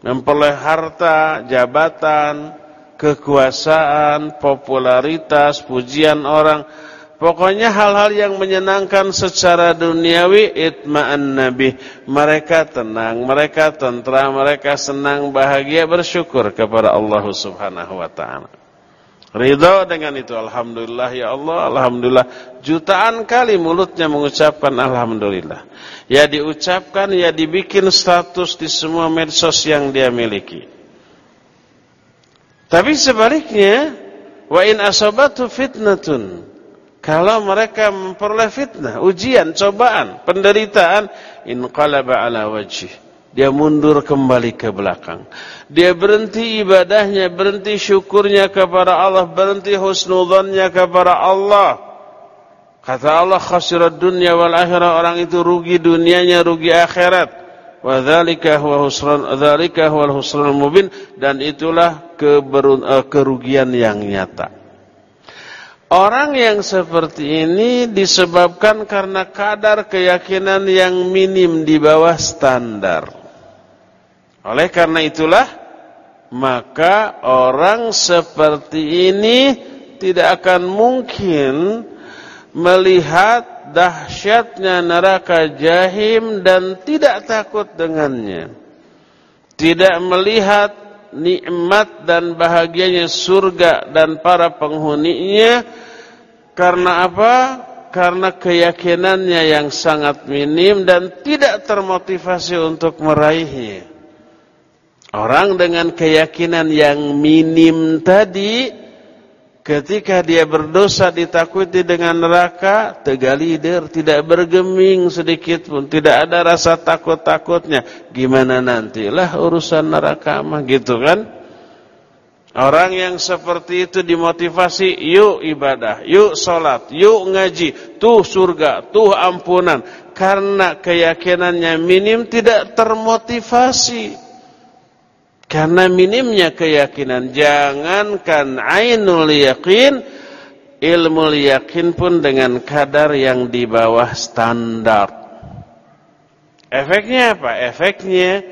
memperoleh harta, jabatan, kekuasaan, popularitas, pujian orang, pokoknya hal-hal yang menyenangkan secara duniawi itma'an nabi. Mereka tenang, mereka tentram, mereka senang, bahagia, bersyukur kepada Allah Subhanahu wa taala. Ridho dengan itu Alhamdulillah ya Allah Alhamdulillah. Jutaan kali mulutnya mengucapkan Alhamdulillah. Ya diucapkan ya dibikin status di semua medsos yang dia miliki. Tapi sebaliknya Wa in asabatu fitnatun. Kalau mereka memperoleh fitnah Ujian, cobaan, penderitaan Inqalaba ala wajih dia mundur kembali ke belakang. Dia berhenti ibadahnya, berhenti syukurnya kepada Allah, berhenti husnudzannya kepada Allah. Kata Allah khasirat dunia wal akhirah orang itu rugi dunianya, rugi akhirat. Wa huwa husran dzalika huwal husranul mubin dan itulah eh, kerugian yang nyata. Orang yang seperti ini disebabkan karena kadar keyakinan yang minim di bawah standar. Oleh karena itulah, maka orang seperti ini tidak akan mungkin melihat dahsyatnya neraka jahim dan tidak takut dengannya. Tidak melihat nikmat dan bahagianya surga dan para penghuninya karena apa? Karena keyakinannya yang sangat minim dan tidak termotivasi untuk meraihnya. Orang dengan keyakinan yang minim tadi, ketika dia berdosa ditakuti dengan neraka, tegalider, tidak bergeming sedikit pun, tidak ada rasa takut-takutnya. Gimana nantilah urusan neraka mah gitu kan? Orang yang seperti itu dimotivasi, yuk ibadah, yuk sholat, yuk ngaji, tuh surga, tuh ampunan. Karena keyakinannya minim tidak termotivasi. Karena minimnya keyakinan. Jangankan ainul yakin, ilmu yakin pun dengan kadar yang di bawah standar. Efeknya apa? Efeknya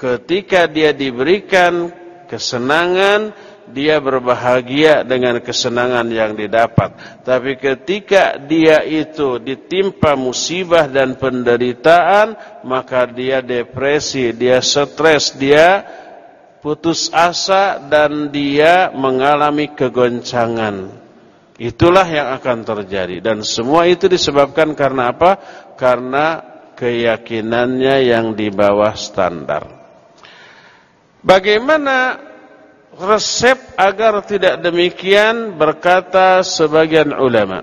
ketika dia diberikan kesenangan, dia berbahagia dengan kesenangan yang didapat. Tapi ketika dia itu ditimpa musibah dan penderitaan, maka dia depresi, dia stres, dia putus asa dan dia mengalami kegoncangan. Itulah yang akan terjadi dan semua itu disebabkan karena apa? Karena keyakinannya yang di bawah standar. Bagaimana resep agar tidak demikian berkata sebagian ulama.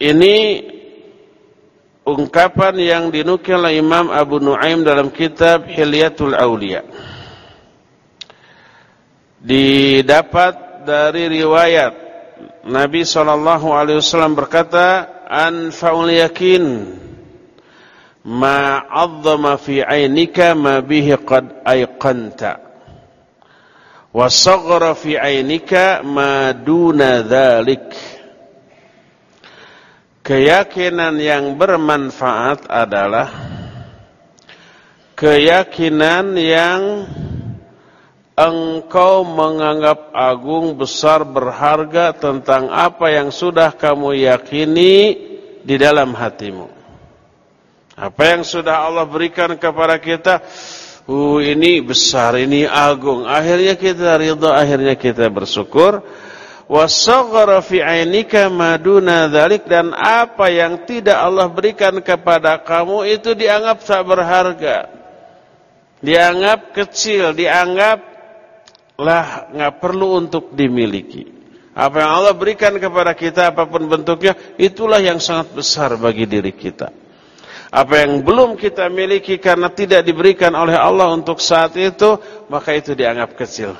Ini ungkapan yang dinukil oleh Imam Abu Nuaim dalam kitab Hilyatul Aulia. Didapat dari riwayat Nabi SAW berkata, Anfa'ul yakin ma 'azzama fi 'ainika ma bihi qad ayqanta wa saghara fi 'ainika ma duna dhalik keyakinan yang bermanfaat adalah keyakinan yang engkau menganggap agung, besar, berharga tentang apa yang sudah kamu yakini di dalam hatimu. Apa yang sudah Allah berikan kepada kita, uh, ini besar, ini agung. Akhirnya kita ridha, akhirnya kita bersyukur. Wasaghara fi ainika maduna dzalik dan apa yang tidak Allah berikan kepada kamu itu dianggap tak berharga. Dianggap kecil, dianggap lah nggak perlu untuk dimiliki. Apa yang Allah berikan kepada kita apa pun bentuknya itulah yang sangat besar bagi diri kita. Apa yang belum kita miliki karena tidak diberikan oleh Allah untuk saat itu, maka itu dianggap kecil.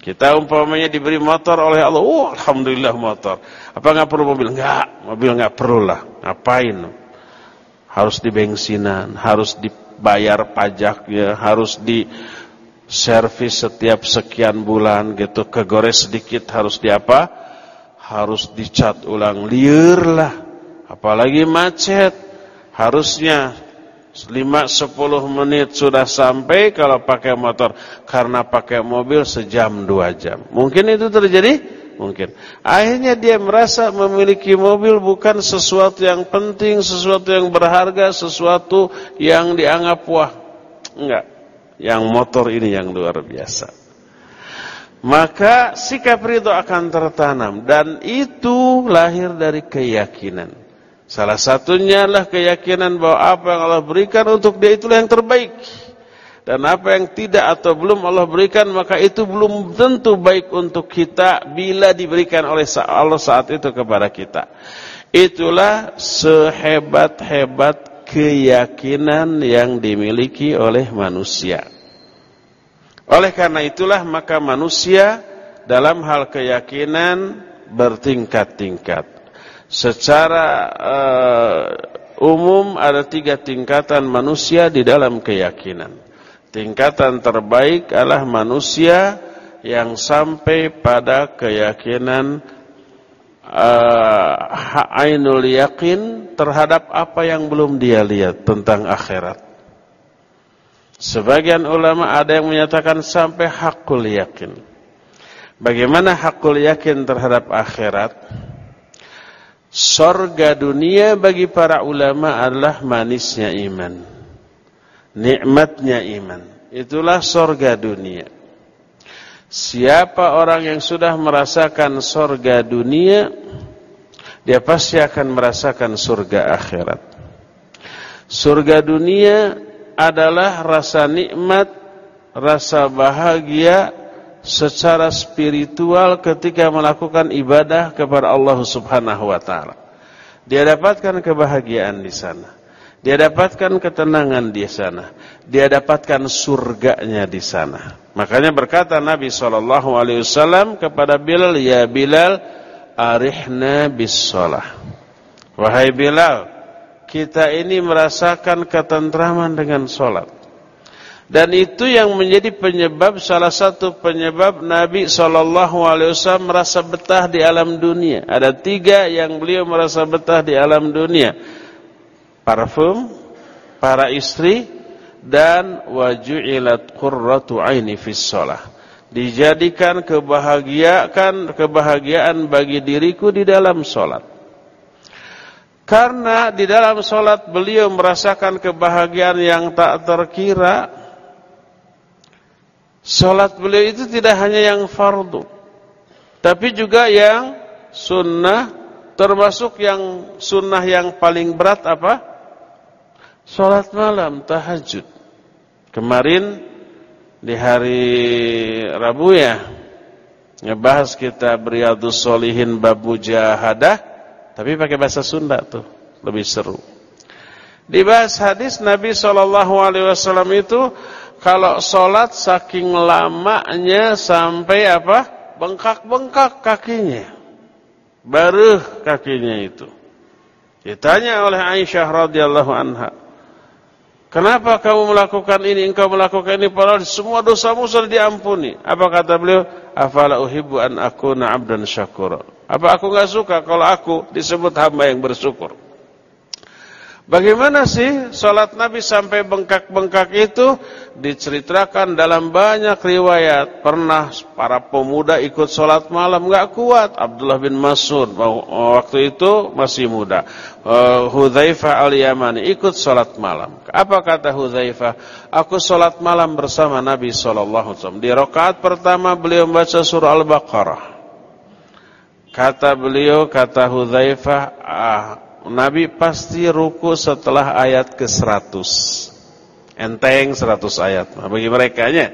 Kita umpamanya diberi motor oleh Allah, oh alhamdulillah motor. Apa nggak perlu mobil? Enggak, mobil nggak perlu lah. Ngapain? Harus di bensinan, harus dibayar pajaknya, harus di servis setiap sekian bulan gitu. Kegores sedikit harus di apa? Harus dicat ulang liur lah. Apalagi macet harusnya 5-10 menit sudah sampai kalau pakai motor. Karena pakai mobil sejam dua jam. Mungkin itu terjadi? Mungkin. Akhirnya dia merasa memiliki mobil bukan sesuatu yang penting sesuatu yang berharga sesuatu yang dianggap wah enggak. Yang motor ini yang luar biasa. Maka sikap ridho akan tertanam. Dan itu lahir dari keyakinan Salah satunya adalah keyakinan bahwa apa yang Allah berikan untuk dia itulah yang terbaik. Dan apa yang tidak atau belum Allah berikan maka itu belum tentu baik untuk kita bila diberikan oleh Allah saat itu kepada kita. Itulah sehebat-hebat keyakinan yang dimiliki oleh manusia. Oleh karena itulah maka manusia dalam hal keyakinan bertingkat-tingkat. Secara uh, umum ada tiga tingkatan manusia di dalam keyakinan. Tingkatan terbaik adalah manusia yang sampai pada keyakinan uh, ainul yakin terhadap apa yang belum dia lihat tentang akhirat. Sebagian ulama ada yang menyatakan sampai hakul yakin. Bagaimana hakul yakin terhadap akhirat? Sorga dunia bagi para ulama adalah manisnya iman. Nikmatnya iman. Itulah sorga dunia. Siapa orang yang sudah merasakan surga dunia, dia pasti akan merasakan surga akhirat. Surga dunia adalah rasa nikmat, rasa bahagia secara spiritual ketika melakukan ibadah kepada Allah Subhanahu wa taala. Dia dapatkan kebahagiaan di sana. Dia dapatkan ketenangan di sana. Dia dapatkan surganya di sana. Makanya berkata Nabi sallallahu alaihi wasallam kepada Bilal, "Ya Bilal, arihna bis shalah." Wahai Bilal, kita ini merasakan ketentraman dengan salat. Dan itu yang menjadi penyebab salah satu penyebab Nabi sallallahu alaihi wasallam merasa betah di alam dunia. Ada tiga yang beliau merasa betah di alam dunia. Parfum para istri dan waju'ilat qurratu aini fis shalah dijadikan kebahagiaan kebahagiaan bagi diriku di dalam salat karena di dalam salat beliau merasakan kebahagiaan yang tak terkira salat beliau itu tidak hanya yang fardu tapi juga yang sunnah termasuk yang sunnah yang paling berat apa Sholat malam, tahajud. Kemarin di hari Rabu ya, ngebahas kita Riyadus Solihin bab mujahadah, tapi pakai bahasa Sunda tuh, lebih seru. Dibahas hadis Nabi Wasallam itu kalau sholat saking lamanya sampai apa bengkak-bengkak kakinya, baru kakinya itu. Ditanya oleh Aisyah radhiyallahu anha, Kenapa kamu melakukan ini? Engkau melakukan ini padahal semua dosamu sudah diampuni. Apa kata beliau? Afala uhibbu an akuna 'abdan syakura. Apa aku enggak suka kalau aku disebut hamba yang bersyukur? Bagaimana sih salat Nabi sampai bengkak-bengkak itu diceritakan dalam banyak riwayat. Pernah para pemuda ikut salat malam enggak kuat. Abdullah bin Mas'ud waktu itu masih muda. Uh, al-Yamani ikut salat malam. Apa kata Hudzaifah? Aku salat malam bersama Nabi sallallahu alaihi wasallam. Di rakaat pertama beliau membaca surah Al-Baqarah. Kata beliau, kata Hudzaifah, ah, Nabi pasti ruku setelah ayat ke-100. Enteng 100 ayat. Nah, bagi mereka nya.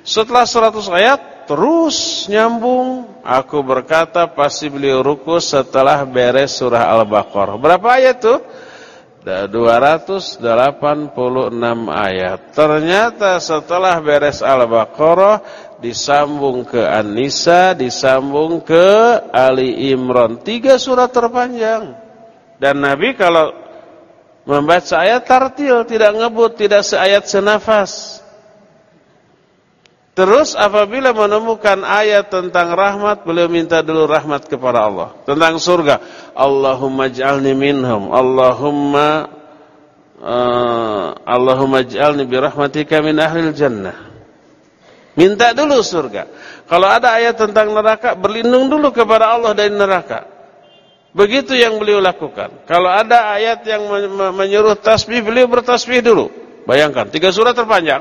Setelah 100 ayat terus nyambung. Aku berkata pasti beliau ruku setelah beres surah Al-Baqarah. Berapa ayat tuh? 286 ayat. Ternyata setelah beres Al-Baqarah disambung ke An-Nisa, disambung ke Ali Imran. Tiga surat terpanjang. Dan Nabi kalau membaca ayat tartil, tidak ngebut, tidak seayat senafas. Terus apabila menemukan ayat tentang rahmat, beliau minta dulu rahmat kepada Allah. Tentang surga, Allahumma ij'alni minhum, Allahumma uh, Allahumma ij'alni birahmatika min ahlil jannah. Minta dulu surga. Kalau ada ayat tentang neraka, berlindung dulu kepada Allah dari neraka. Begitu yang beliau lakukan. Kalau ada ayat yang menyuruh tasbih, beliau bertasbih dulu. Bayangkan, tiga surat terpanjang.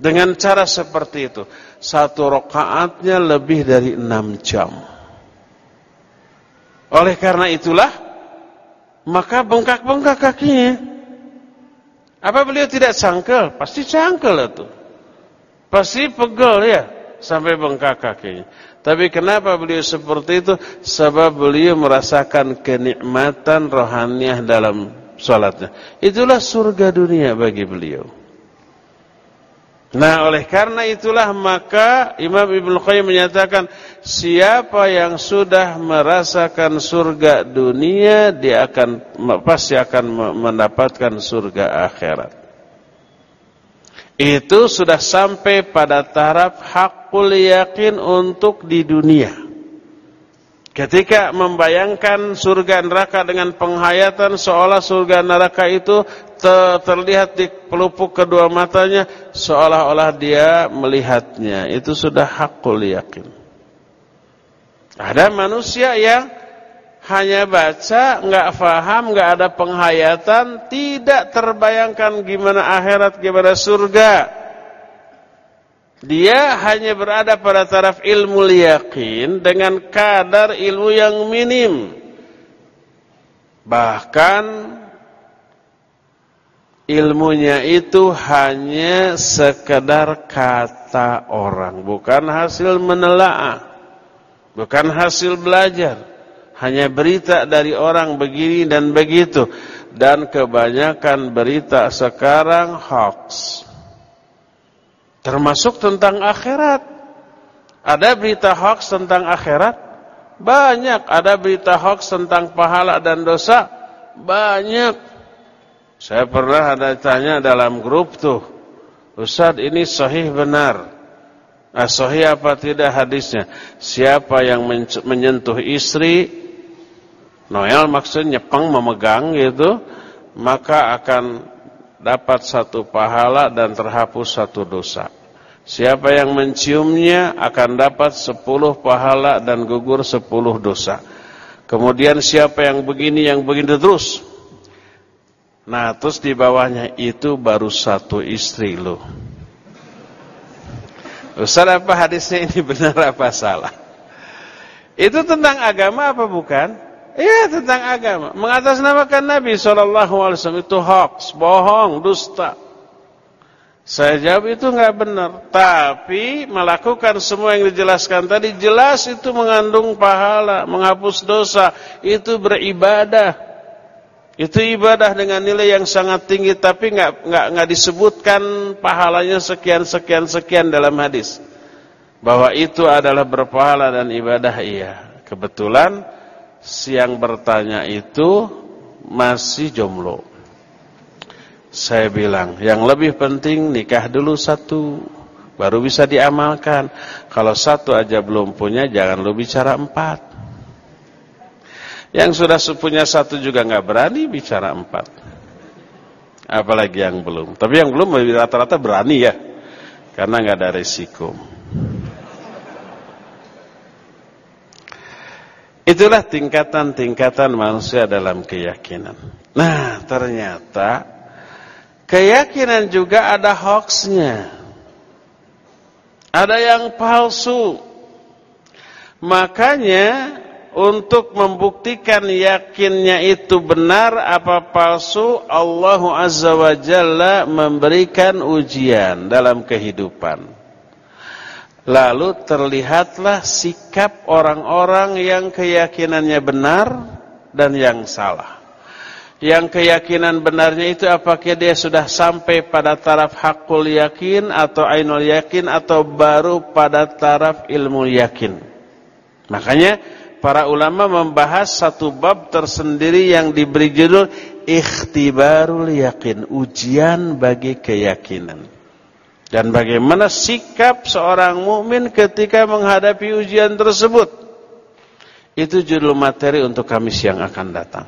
Dengan cara seperti itu. Satu rokaatnya lebih dari enam jam. Oleh karena itulah, maka bengkak-bengkak kakinya. Apa beliau tidak cangkel? Pasti cangkel itu. Pasti pegel ya, sampai bengkak kakinya. Tapi kenapa beliau seperti itu? Sebab beliau merasakan kenikmatan rohaniah dalam salatnya. Itulah surga dunia bagi beliau. Nah oleh karena itulah maka Imam Ibn Qayyim menyatakan siapa yang sudah merasakan surga dunia dia akan pasti akan mendapatkan surga akhirat. Itu sudah sampai pada taraf hakul yakin untuk di dunia. Ketika membayangkan surga neraka dengan penghayatan seolah surga neraka itu terlihat di pelupuk kedua matanya seolah-olah dia melihatnya. Itu sudah hakul yakin. Ada manusia yang hanya baca, nggak faham, nggak ada penghayatan, tidak terbayangkan gimana akhirat, gimana surga. Dia hanya berada pada taraf ilmu yakin dengan kadar ilmu yang minim. Bahkan ilmunya itu hanya sekedar kata orang, bukan hasil menelaah, bukan hasil belajar. Hanya berita dari orang begini dan begitu. Dan kebanyakan berita sekarang hoax. Termasuk tentang akhirat. Ada berita hoax tentang akhirat? Banyak. Ada berita hoax tentang pahala dan dosa? Banyak. Saya pernah ada tanya dalam grup tuh. Ustaz ini sahih benar. Nah, sahih apa tidak hadisnya? Siapa yang menyentuh istri, Noel maksudnya nyepeng memegang gitu, maka akan dapat satu pahala dan terhapus satu dosa. Siapa yang menciumnya akan dapat sepuluh pahala dan gugur sepuluh dosa. Kemudian siapa yang begini, yang begini terus. Nah terus di bawahnya itu baru satu istri lo. Ustaz apa hadisnya ini benar apa salah? Itu tentang agama apa bukan? Iya tentang agama. Mengatasnamakan Nabi SAW itu hoax, bohong, dusta. Saya jawab itu nggak benar. Tapi melakukan semua yang dijelaskan tadi jelas itu mengandung pahala, menghapus dosa, itu beribadah. Itu ibadah dengan nilai yang sangat tinggi tapi nggak nggak nggak disebutkan pahalanya sekian sekian sekian dalam hadis. Bahwa itu adalah berpahala dan ibadah iya. Kebetulan siang bertanya itu masih jomblo. Saya bilang, yang lebih penting nikah dulu satu, baru bisa diamalkan. Kalau satu aja belum punya, jangan lu bicara empat. Yang sudah punya satu juga nggak berani bicara empat. Apalagi yang belum. Tapi yang belum rata-rata berani ya, karena nggak ada resiko. Itulah tingkatan-tingkatan manusia dalam keyakinan. Nah, ternyata keyakinan juga ada hoaxnya. Ada yang palsu. Makanya untuk membuktikan yakinnya itu benar apa palsu, Allah Azza wa Jalla memberikan ujian dalam kehidupan. Lalu terlihatlah sikap orang-orang yang keyakinannya benar dan yang salah. Yang keyakinan benarnya itu apakah dia sudah sampai pada taraf hakul yakin atau ainul yakin atau baru pada taraf ilmu yakin. Makanya para ulama membahas satu bab tersendiri yang diberi judul ikhtibarul yakin, ujian bagi keyakinan. Dan bagaimana sikap seorang mukmin ketika menghadapi ujian tersebut. Itu judul materi untuk Kamis yang akan datang.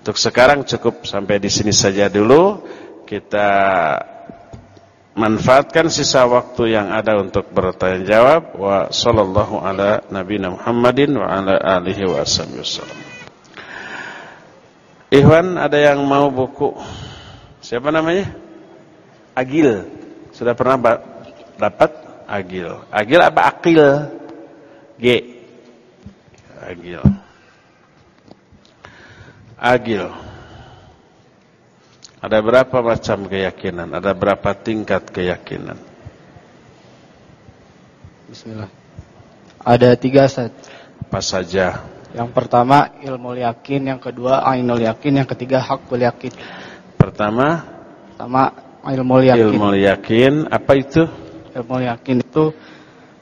Untuk sekarang cukup sampai di sini saja dulu. Kita manfaatkan sisa waktu yang ada untuk bertanya jawab. Wa sallallahu ala nabiyina Muhammadin wa ala alihi wa wasallam. Ikhwan ada yang mau buku? Siapa namanya? Agil. Sudah pernah dapat agil? Agil apa akil? G. Agil. Agil. Ada berapa macam keyakinan? Ada berapa tingkat keyakinan? Bismillah. Ada tiga set. Apa saja? Yang pertama ilmu yakin, yang kedua ainul yakin, yang ketiga hakul yakin. Pertama, pertama ilmu yakin. Ilmu yakin apa itu? Ilmu yakin itu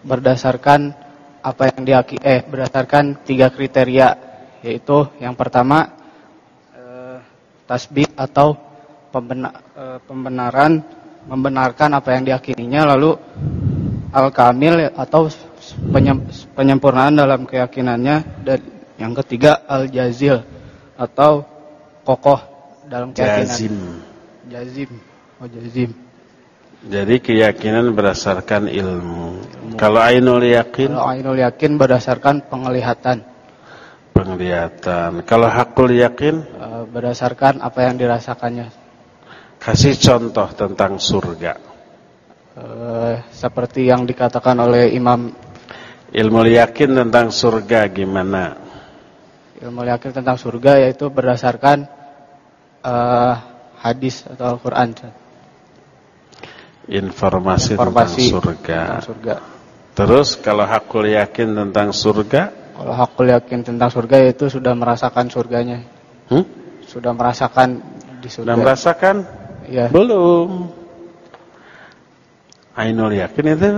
berdasarkan apa yang diyakini eh berdasarkan tiga kriteria yaitu yang pertama eh, tasbih atau pembenar, eh, pembenaran membenarkan apa yang diyakininya lalu al-kamil atau penyempurnaan dalam keyakinannya dan yang ketiga al-jazil atau kokoh dalam keyakinan. Jazim. Jazim. Jadi keyakinan berdasarkan ilmu. ilmu. Kalau ainul yakin? Kalau ainul yakin berdasarkan penglihatan. Penglihatan. Kalau hakul yakin? Eh, berdasarkan apa yang dirasakannya. Kasih contoh tentang surga. Uh, seperti yang dikatakan oleh Imam Ilmu yakin tentang surga gimana? ilmu yakin tentang surga yaitu berdasarkan uh, hadis atau Al-Quran. Informasi, Informasi tentang, surga. tentang surga. Terus kalau hakul yakin tentang surga? Kalau hakul yakin tentang surga yaitu sudah merasakan surganya. Hmm? Sudah merasakan di surga. Sudah merasakan? Ya. Belum. Ainul yakin itu?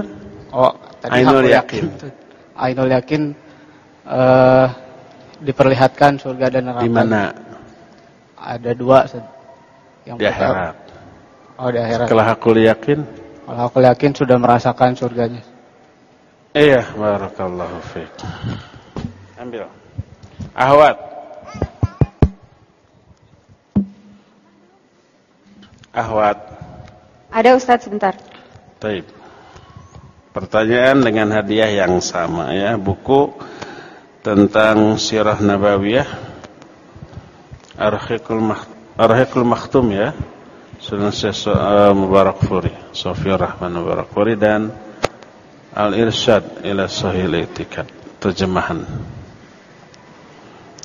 Oh, tadi Ainul yakin. yakin. Ainul yakin uh, diperlihatkan surga dan neraka. Di mana? Ada dua. Yang di akhirat. Oh, di akhirat. Setelah aku yakin? Kalau aku yakin sudah merasakan surganya. Iya, barakallahu fiik. Ambil. Ahwat. Ahwat. Ada Ustaz sebentar. Taib. Pertanyaan dengan hadiah yang sama ya, buku tentang sirah nabawiyah Arhiqul Makhtum ya Sunan Syekh uh, Mubarak Furi Sofiyur Rahman Mubarak Furi dan Al-Irsyad ila Sahih Itikad terjemahan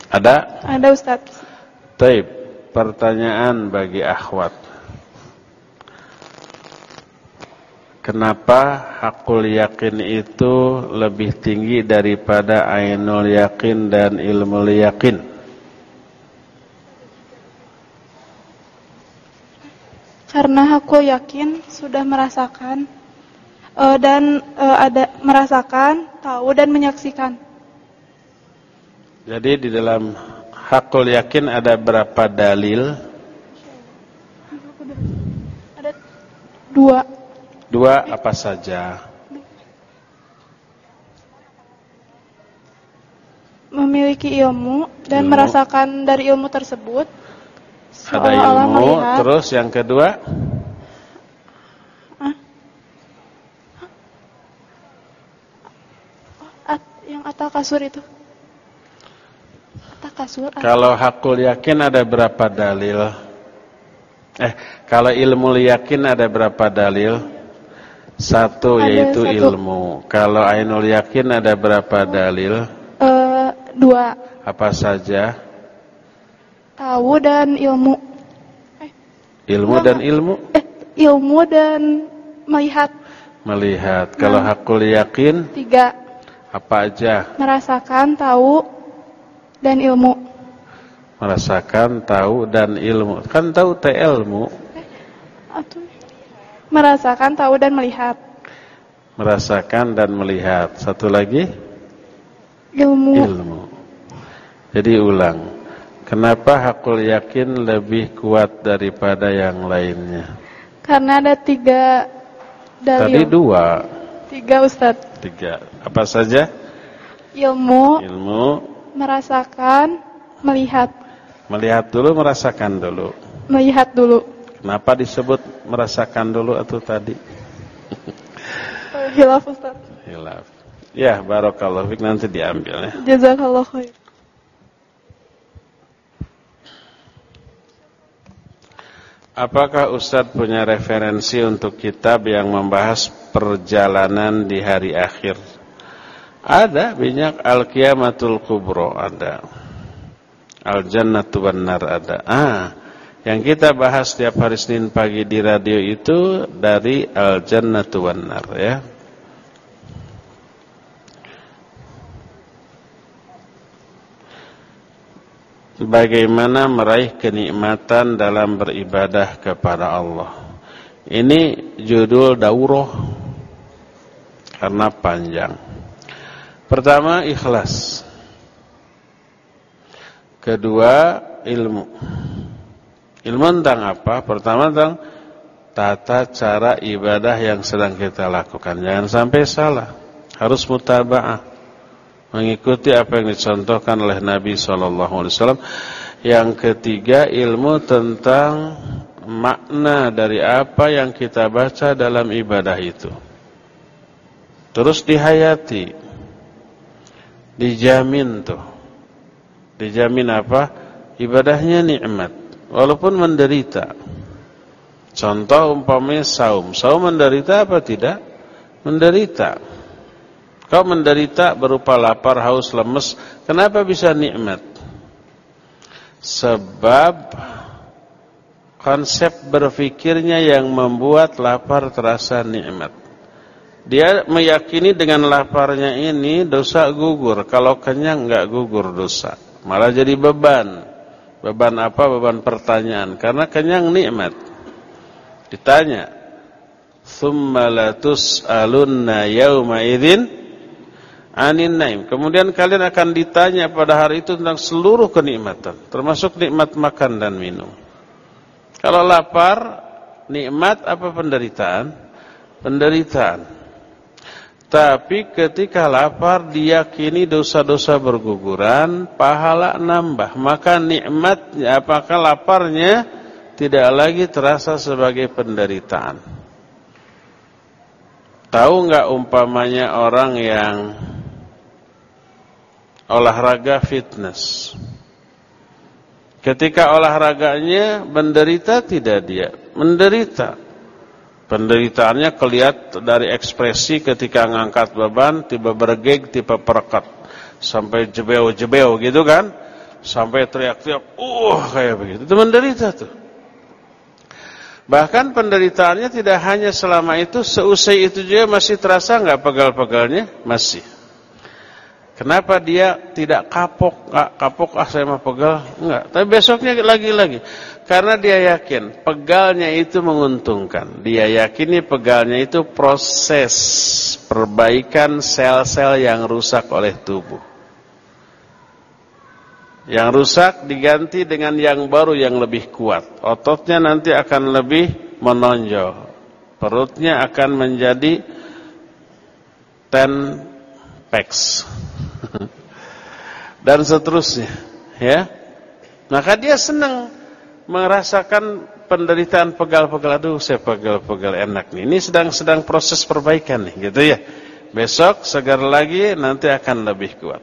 Ada? Ada Ustaz Taib Pertanyaan bagi akhwat Kenapa hakul yakin itu lebih tinggi daripada ainul yakin dan ilmu yakin? Karena hakul yakin sudah merasakan uh, dan uh, ada merasakan, tahu dan menyaksikan. Jadi di dalam hakul yakin ada berapa dalil? Ada dua. Dua apa saja? Memiliki ilmu dan ilmu. merasakan dari ilmu tersebut. Ada ilmu, melihat. terus yang kedua? At, yang atas kasur itu. Atas kasur. Kalau hakul yakin ada berapa dalil? Eh, kalau ilmu yakin ada berapa dalil? Satu ada yaitu satu. ilmu. Kalau ainul yakin ada berapa dalil? Uh, dua. Apa saja? Tahu dan ilmu. Eh, ilmu dan ilmu? Eh, ilmu dan melihat. Melihat. Nah. Kalau hakul yakin? Tiga. Apa aja? Merasakan, tahu, dan ilmu. Merasakan, tahu, dan ilmu. Kan tahu teh ilmu. Eh. Merasakan, tahu dan melihat. Merasakan dan melihat. Satu lagi? Ilmu. Ilmu. Jadi ulang. Kenapa hakul yakin lebih kuat daripada yang lainnya? Karena ada tiga dalil. Tadi dua. Tiga Ustaz. Tiga. Apa saja? Ilmu. Ilmu. Merasakan, melihat. Melihat dulu, merasakan dulu. Melihat dulu. Kenapa disebut merasakan dulu atau tadi? Hilaf Ustaz. Hilaf. Ya, barakallahu fik nanti diambil ya. Jazakallah khair. Apakah Ustadz punya referensi untuk kitab yang membahas perjalanan di hari akhir? Ada banyak Al-Qiyamatul Kubro ada. Al-Jannatu Nar ada. Ah, yang kita bahas setiap hari Senin pagi di radio itu dari Al-Jannatu wan Nar ya. Bagaimana meraih kenikmatan dalam beribadah kepada Allah. Ini judul daurah karena panjang. Pertama ikhlas. Kedua ilmu. Ilmu tentang apa? Pertama tentang tata cara ibadah yang sedang kita lakukan. Jangan sampai salah. Harus mutaba'ah. Mengikuti apa yang dicontohkan oleh Nabi SAW. Yang ketiga ilmu tentang makna dari apa yang kita baca dalam ibadah itu. Terus dihayati. Dijamin tuh. Dijamin apa? Ibadahnya nikmat. Walaupun menderita. Contoh umpamanya saum. Saum menderita apa tidak? Menderita. Kau menderita berupa lapar, haus, lemes. Kenapa bisa nikmat? Sebab konsep berfikirnya yang membuat lapar terasa nikmat. Dia meyakini dengan laparnya ini dosa gugur. Kalau kenyang enggak gugur dosa. Malah jadi beban. Beban apa? Beban pertanyaan. Karena kenyang nikmat. Ditanya, "Tsumma la tus'alunna yauma idzin anin naim." Kemudian kalian akan ditanya pada hari itu tentang seluruh kenikmatan, termasuk nikmat makan dan minum. Kalau lapar, nikmat apa penderitaan? Penderitaan. Tapi ketika lapar diyakini dosa-dosa berguguran, pahala nambah. Maka nikmatnya, apakah laparnya tidak lagi terasa sebagai penderitaan. Tahu nggak umpamanya orang yang olahraga fitness. Ketika olahraganya menderita tidak dia? Menderita. Penderitaannya kelihatan dari ekspresi ketika ngangkat beban, tiba bergeg, tiba perekat. Sampai jebeo-jebeo gitu kan. Sampai teriak-teriak, uh kayak begitu. Itu menderita tuh. Bahkan penderitaannya tidak hanya selama itu, seusai itu juga masih terasa nggak pegal-pegalnya? Masih. Kenapa dia tidak kapok? Kapok ah saya mah pegal? Enggak. Tapi besoknya lagi-lagi. Karena dia yakin pegalnya itu menguntungkan. Dia yakini pegalnya itu proses perbaikan sel-sel yang rusak oleh tubuh. Yang rusak diganti dengan yang baru yang lebih kuat. Ototnya nanti akan lebih menonjol. Perutnya akan menjadi ten packs. [laughs] Dan seterusnya, ya. Maka dia senang merasakan penderitaan pegal-pegal. Aduh, saya pegal-pegal enak nih. Ini sedang-sedang proses perbaikan nih, gitu ya. Besok segar lagi nanti akan lebih kuat.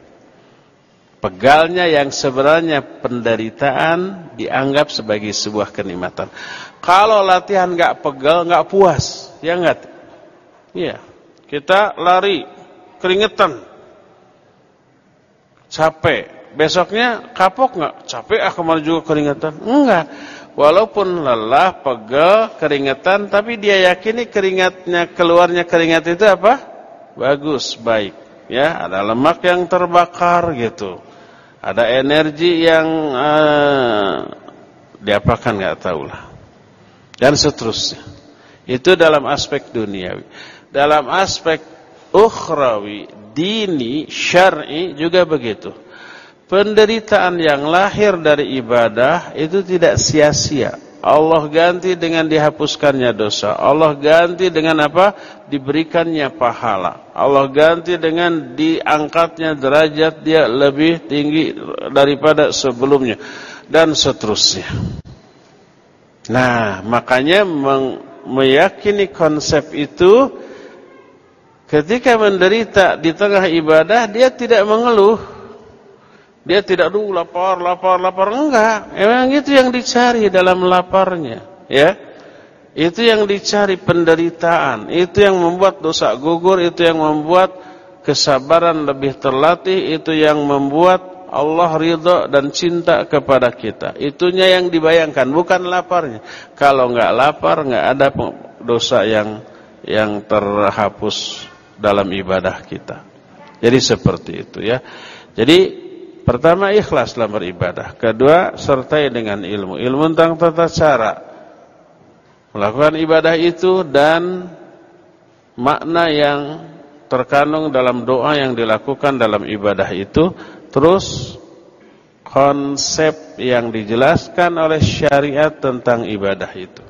Pegalnya yang sebenarnya penderitaan dianggap sebagai sebuah kenikmatan. Kalau latihan nggak pegal, nggak puas, ya nggak? Iya. Kita lari, keringetan, capek. Besoknya kapok nggak? Capek ah kemarin juga keringetan. Enggak. Walaupun lelah, pegal, keringetan, tapi dia yakini keringatnya keluarnya keringat itu apa? Bagus, baik. Ya, ada lemak yang terbakar gitu ada energi yang uh, diapakan nggak tahulah dan seterusnya itu dalam aspek duniawi dalam aspek ukhrawi dini syar'i juga begitu penderitaan yang lahir dari ibadah itu tidak sia-sia Allah ganti dengan dihapuskannya dosa. Allah ganti dengan apa? Diberikannya pahala. Allah ganti dengan diangkatnya derajat dia lebih tinggi daripada sebelumnya. Dan seterusnya. Nah, makanya meyakini konsep itu ketika menderita di tengah ibadah dia tidak mengeluh dia tidak dulu lapar, lapar, lapar. Enggak. Emang itu yang dicari dalam laparnya. Ya. Itu yang dicari penderitaan. Itu yang membuat dosa gugur. Itu yang membuat kesabaran lebih terlatih. Itu yang membuat Allah ridho dan cinta kepada kita. Itunya yang dibayangkan. Bukan laparnya. Kalau enggak lapar, enggak ada dosa yang yang terhapus dalam ibadah kita. Jadi seperti itu ya. Jadi Pertama ikhlas dalam beribadah. Kedua sertai dengan ilmu. Ilmu tentang tata cara melakukan ibadah itu dan makna yang terkandung dalam doa yang dilakukan dalam ibadah itu. Terus konsep yang dijelaskan oleh syariat tentang ibadah itu.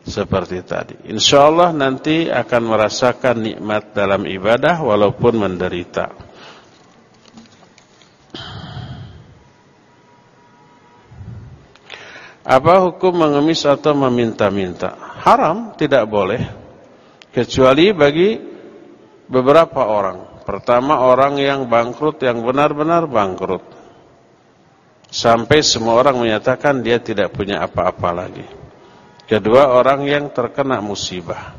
Seperti tadi. Insya Allah nanti akan merasakan nikmat dalam ibadah walaupun menderita. Apa hukum mengemis atau meminta-minta? Haram, tidak boleh. Kecuali bagi beberapa orang. Pertama orang yang bangkrut, yang benar-benar bangkrut. Sampai semua orang menyatakan dia tidak punya apa-apa lagi. Kedua orang yang terkena musibah.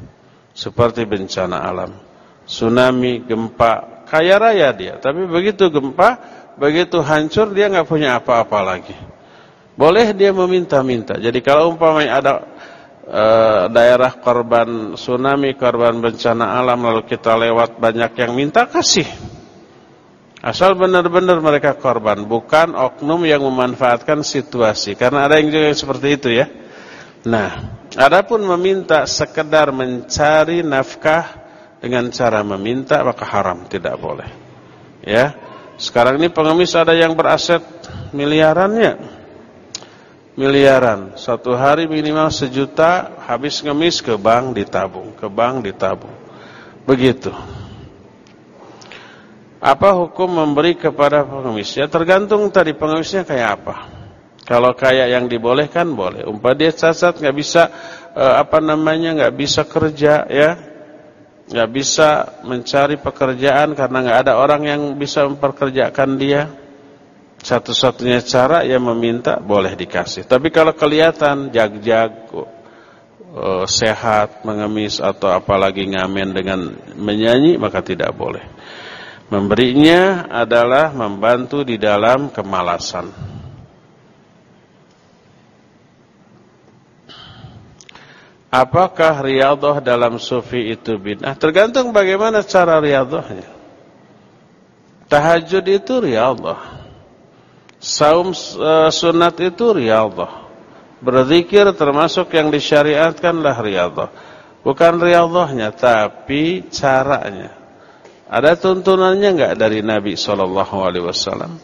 Seperti bencana alam. Tsunami, gempa, kaya raya dia. Tapi begitu gempa, begitu hancur dia nggak punya apa-apa lagi. Boleh dia meminta-minta. Jadi kalau umpamanya ada e, daerah korban tsunami, korban bencana alam lalu kita lewat banyak yang minta kasih. Asal benar-benar mereka korban, bukan oknum yang memanfaatkan situasi. Karena ada yang juga seperti itu ya. Nah, adapun meminta sekedar mencari nafkah dengan cara meminta maka haram, tidak boleh. Ya. Sekarang ini pengemis ada yang beraset miliarannya miliaran. Satu hari minimal sejuta, habis ngemis ke bank ditabung, ke bank ditabung. Begitu. Apa hukum memberi kepada pengemis? Ya tergantung tadi pengemisnya kayak apa. Kalau kayak yang dibolehkan boleh. Umpah dia cacat nggak bisa eh, apa namanya nggak bisa kerja ya, nggak bisa mencari pekerjaan karena nggak ada orang yang bisa memperkerjakan dia satu-satunya cara ya meminta boleh dikasih. Tapi kalau kelihatan jag-jag uh, sehat, mengemis atau apalagi ngamen dengan menyanyi maka tidak boleh. Memberinya adalah membantu di dalam kemalasan. Apakah riyadhah dalam sufi itu bid'ah? Tergantung bagaimana cara riyadhahnya. Tahajud itu riyadhah. Saum uh, sunat itu riyadhah. Berzikir termasuk yang disyariatkanlah riyadhah. Bukan riyadhahnya tapi caranya. Ada tuntunannya enggak dari Nabi wasallam?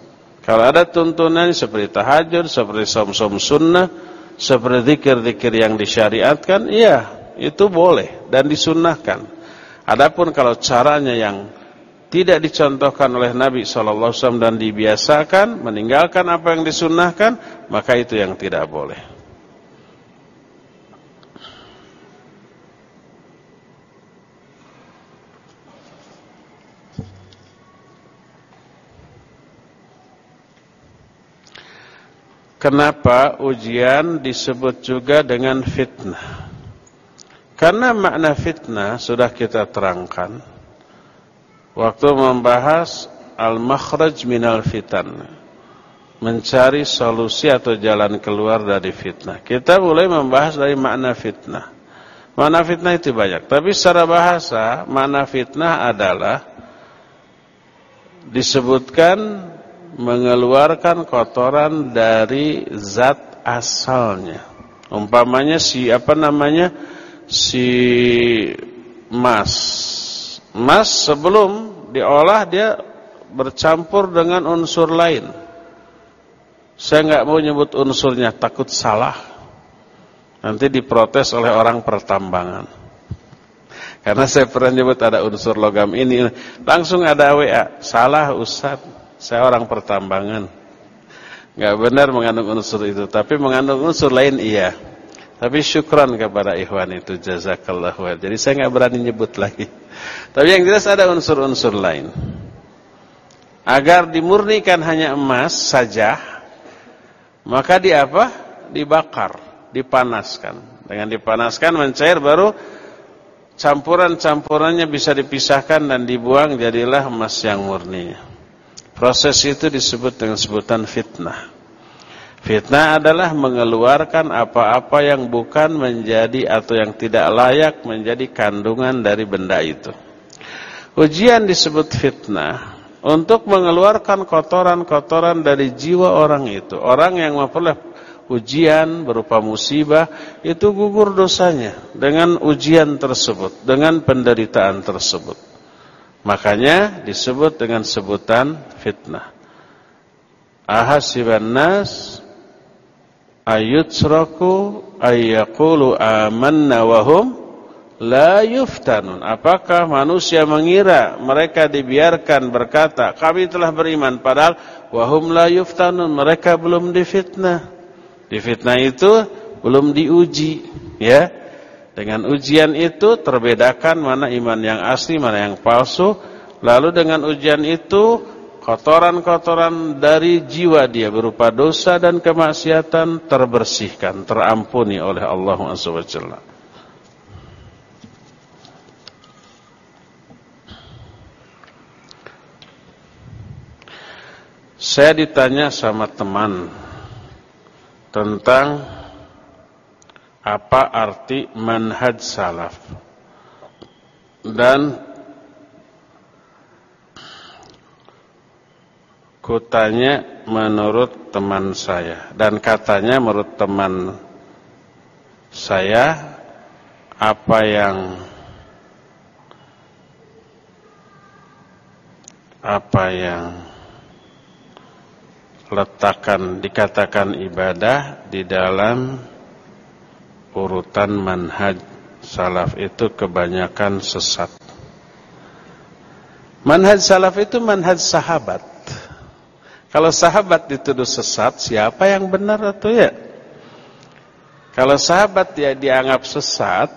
Kalau ada tuntunan seperti tahajud, seperti saum-saum sunnah, seperti zikir-zikir yang disyariatkan, iya, itu boleh dan disunnahkan. Adapun kalau caranya yang tidak dicontohkan oleh Nabi SAW dan dibiasakan, meninggalkan apa yang disunnahkan, maka itu yang tidak boleh. Kenapa ujian disebut juga dengan fitnah? Karena makna fitnah sudah kita terangkan waktu membahas al-makhraj minal fitan mencari solusi atau jalan keluar dari fitnah kita mulai membahas dari makna fitnah makna fitnah itu banyak tapi secara bahasa makna fitnah adalah disebutkan mengeluarkan kotoran dari zat asalnya umpamanya si apa namanya si emas Emas sebelum diolah dia bercampur dengan unsur lain. Saya nggak mau nyebut unsurnya, takut salah. Nanti diprotes oleh orang pertambangan. Karena saya pernah nyebut ada unsur logam ini, langsung ada WA, salah Ustaz, saya orang pertambangan. Nggak benar mengandung unsur itu, tapi mengandung unsur lain iya. Tapi syukran kepada ikhwan itu jazakallah khair. Jadi saya nggak berani nyebut lagi. Tapi yang jelas ada unsur-unsur lain. Agar dimurnikan hanya emas saja, maka di apa? Dibakar, dipanaskan. Dengan dipanaskan mencair baru campuran-campurannya bisa dipisahkan dan dibuang jadilah emas yang murni. Proses itu disebut dengan sebutan fitnah. Fitnah adalah mengeluarkan apa-apa yang bukan menjadi atau yang tidak layak menjadi kandungan dari benda itu. Ujian disebut fitnah untuk mengeluarkan kotoran-kotoran dari jiwa orang itu. Orang yang memperoleh ujian berupa musibah itu gugur dosanya dengan ujian tersebut, dengan penderitaan tersebut. Makanya disebut dengan sebutan fitnah. Ahasiban nas ayutsraku ayyaqulu amanna wahum la yuftanun. Apakah manusia mengira mereka dibiarkan berkata, kami telah beriman padahal wahum la yuftanun, mereka belum difitnah. Difitnah itu belum diuji, ya. Dengan ujian itu terbedakan mana iman yang asli, mana yang palsu. Lalu dengan ujian itu kotoran-kotoran dari jiwa dia berupa dosa dan kemaksiatan terbersihkan, terampuni oleh Allah Subhanahu Saya ditanya sama teman tentang apa arti manhaj salaf. Dan kutanya menurut teman saya dan katanya menurut teman saya apa yang apa yang letakkan dikatakan ibadah di dalam urutan manhaj salaf itu kebanyakan sesat. Manhaj salaf itu manhaj sahabat. Kalau sahabat dituduh sesat, siapa yang benar atau ya? Kalau sahabat dia dianggap sesat,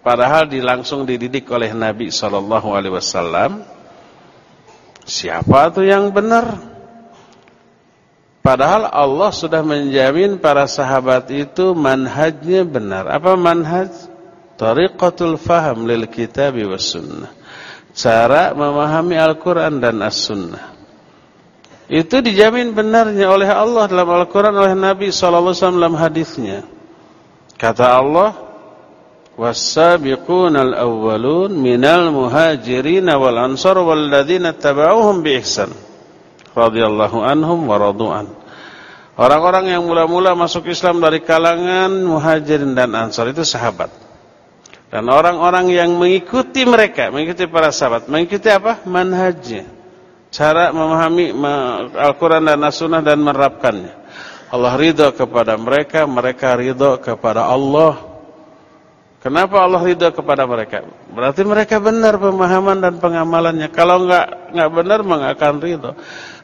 padahal dilangsung dididik oleh Nabi Shallallahu Alaihi Wasallam, siapa tuh yang benar? Padahal Allah sudah menjamin para sahabat itu manhajnya benar. Apa manhaj? Tariqatul faham lil kitab was sunnah. Cara memahami Al-Quran dan As-Sunnah. Itu dijamin benarnya oleh Allah dalam Al-Quran oleh Nabi SAW dalam hadisnya. Kata Allah, "Was-sabiqun al-awwalun minal muhajirin wal ansar wal ladzina tabauhum bi ihsan." Radhiyallahu anhum wa radu'an. Orang-orang yang mula-mula masuk Islam dari kalangan muhajirin dan ansar itu sahabat. Dan orang-orang yang mengikuti mereka, mengikuti para sahabat, mengikuti apa? Manhajnya. Cara memahami Al-Quran dan As-Sunnah dan menerapkannya. Allah ridho kepada mereka, mereka ridho kepada Allah. Kenapa Allah ridho kepada mereka? Berarti mereka benar pemahaman dan pengamalannya. Kalau enggak enggak benar, enggak akan ridho.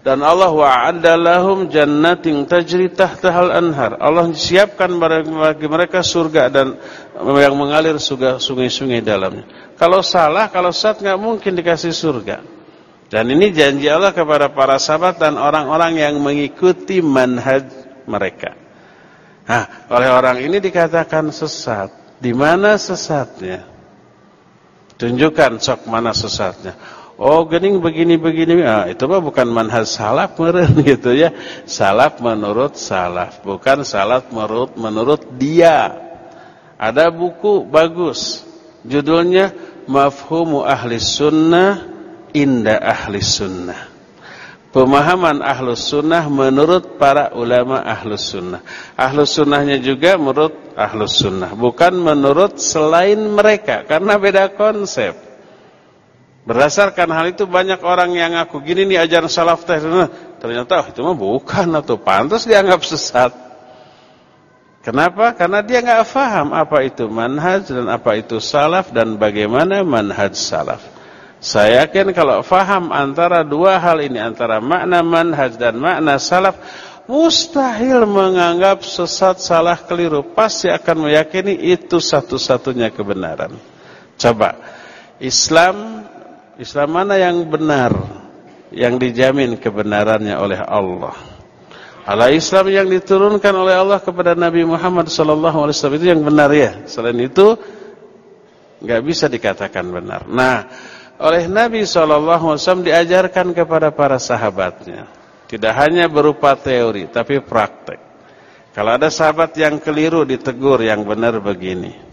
Dan Allah wa'adda lahum jannatin tajri tahtahal anhar. Allah siapkan bagi mereka surga dan yang mengalir sungai-sungai dalamnya. Kalau salah, kalau saat nggak mungkin dikasih surga. Dan ini janji Allah kepada para sahabat dan orang-orang yang mengikuti manhaj mereka. Nah, oleh orang ini dikatakan sesat. Di mana sesatnya? Tunjukkan sok mana sesatnya. Oh gening begini-begini ah, Itu mah bukan manhaj salaf meren [laughs] gitu ya. Salaf menurut salaf Bukan salaf menurut, menurut dia. Ada buku bagus Judulnya Mafhumu Ahli Sunnah Indah Ahli Sunnah. Pemahaman Ahlus Sunnah menurut para ulama Ahlus Sunnah. Ahlus Sunnahnya juga menurut Ahlus Sunnah Bukan menurut selain mereka Karena beda konsep Berdasarkan hal itu banyak orang yang ngaku gini nih ajaran salaf teh. Ternyata oh, itu mah bukan atau pantas dianggap sesat. Kenapa? Karena dia nggak faham apa itu manhaj dan apa itu salaf dan bagaimana manhaj salaf. Saya yakin kalau faham antara dua hal ini antara makna manhaj dan makna salaf mustahil menganggap sesat salah keliru pasti akan meyakini itu satu-satunya kebenaran. Coba Islam Islam mana yang benar? Yang dijamin kebenarannya oleh Allah. Ala Islam yang diturunkan oleh Allah kepada Nabi Muhammad SAW itu yang benar ya. Selain itu nggak bisa dikatakan benar. Nah oleh Nabi SAW diajarkan kepada para sahabatnya. Tidak hanya berupa teori tapi praktek. Kalau ada sahabat yang keliru ditegur yang benar begini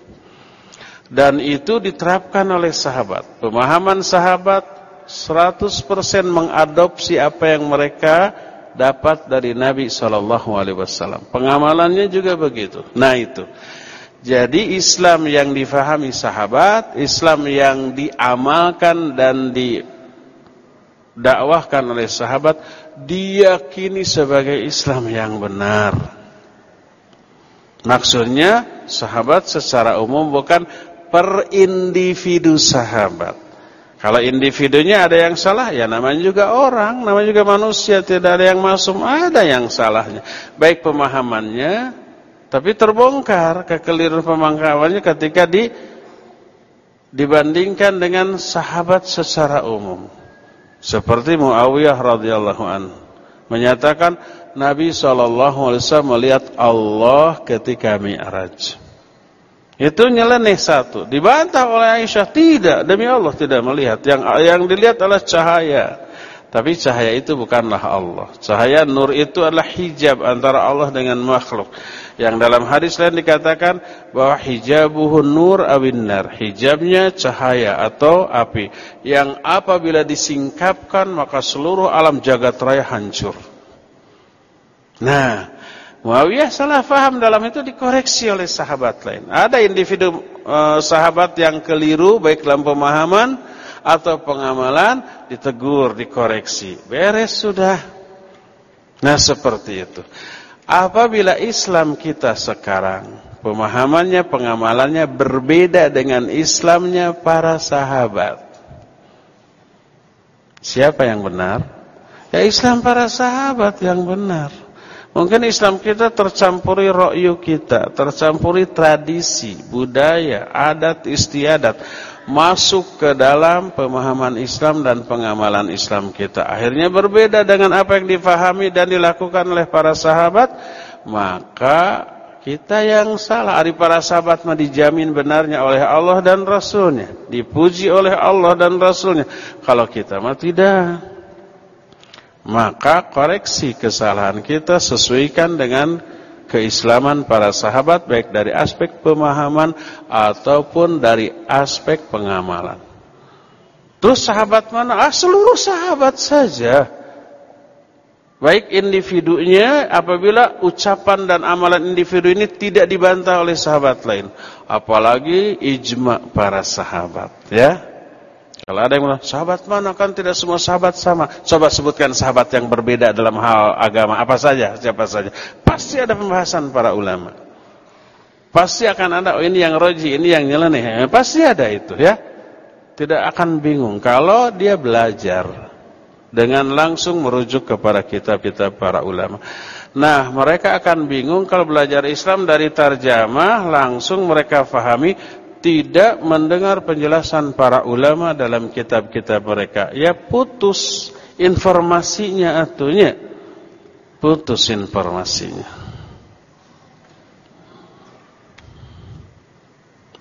dan itu diterapkan oleh sahabat. Pemahaman sahabat 100% mengadopsi apa yang mereka dapat dari Nabi Wasallam. Pengamalannya juga begitu. Nah itu. Jadi Islam yang difahami sahabat, Islam yang diamalkan dan didakwahkan oleh sahabat diyakini sebagai Islam yang benar. Maksudnya sahabat secara umum bukan per individu sahabat. Kalau individunya ada yang salah, ya namanya juga orang, namanya juga manusia, tidak ada yang masuk, ada yang salahnya. Baik pemahamannya, tapi terbongkar kekeliruan pemahamannya ketika di dibandingkan dengan sahabat secara umum. Seperti Muawiyah radhiyallahu an menyatakan Nabi SAW melihat Allah ketika Mi'raj. Itu nyeleneh satu. Dibantah oleh Aisyah, tidak. Demi Allah tidak melihat. Yang yang dilihat adalah cahaya. Tapi cahaya itu bukanlah Allah. Cahaya nur itu adalah hijab antara Allah dengan makhluk. Yang dalam hadis lain dikatakan bahwa hijabuhun nur awinar. Hijabnya cahaya atau api. Yang apabila disingkapkan maka seluruh alam jagat raya hancur. Nah, Muawiyah salah faham dalam itu dikoreksi oleh sahabat lain. Ada individu e, sahabat yang keliru baik dalam pemahaman atau pengamalan ditegur, dikoreksi. Beres sudah. Nah seperti itu. Apabila Islam kita sekarang pemahamannya, pengamalannya berbeda dengan Islamnya para sahabat. Siapa yang benar? Ya Islam para sahabat yang benar. Mungkin Islam kita tercampuri rokyu kita, tercampuri tradisi, budaya, adat istiadat, masuk ke dalam pemahaman Islam dan pengamalan Islam kita. Akhirnya berbeda dengan apa yang difahami dan dilakukan oleh para sahabat, maka kita yang salah. Ari para sahabat mah dijamin benarnya oleh Allah dan Rasulnya, dipuji oleh Allah dan Rasulnya. Kalau kita mah tidak maka koreksi kesalahan kita sesuaikan dengan keislaman para sahabat baik dari aspek pemahaman ataupun dari aspek pengamalan. Terus sahabat mana? Ah, seluruh sahabat saja. Baik individunya apabila ucapan dan amalan individu ini tidak dibantah oleh sahabat lain. Apalagi ijma para sahabat. Ya. Kalau ada yang bilang, sahabat mana kan tidak semua sahabat sama. Coba sebutkan sahabat yang berbeda dalam hal agama. Apa saja, siapa saja. Pasti ada pembahasan para ulama. Pasti akan ada, oh ini yang roji, ini yang nyeleneh. Eh, pasti ada itu ya. Tidak akan bingung. Kalau dia belajar dengan langsung merujuk kepada kitab-kitab para ulama. Nah, mereka akan bingung kalau belajar Islam dari tarjamah, langsung mereka fahami tidak mendengar penjelasan para ulama dalam kitab-kitab mereka. Ya putus informasinya atunya. Putus informasinya.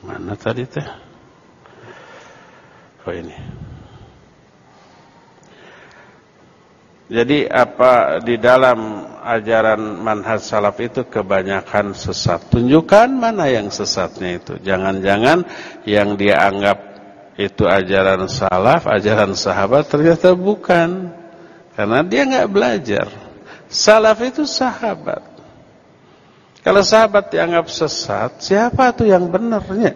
Mana tadi teh? Oh ini. Jadi apa di dalam ajaran manhaj salaf itu kebanyakan sesat. Tunjukkan mana yang sesatnya itu. Jangan-jangan yang dia anggap itu ajaran salaf, ajaran sahabat ternyata bukan. Karena dia nggak belajar. Salaf itu sahabat. Kalau sahabat dianggap sesat, siapa tuh yang benarnya?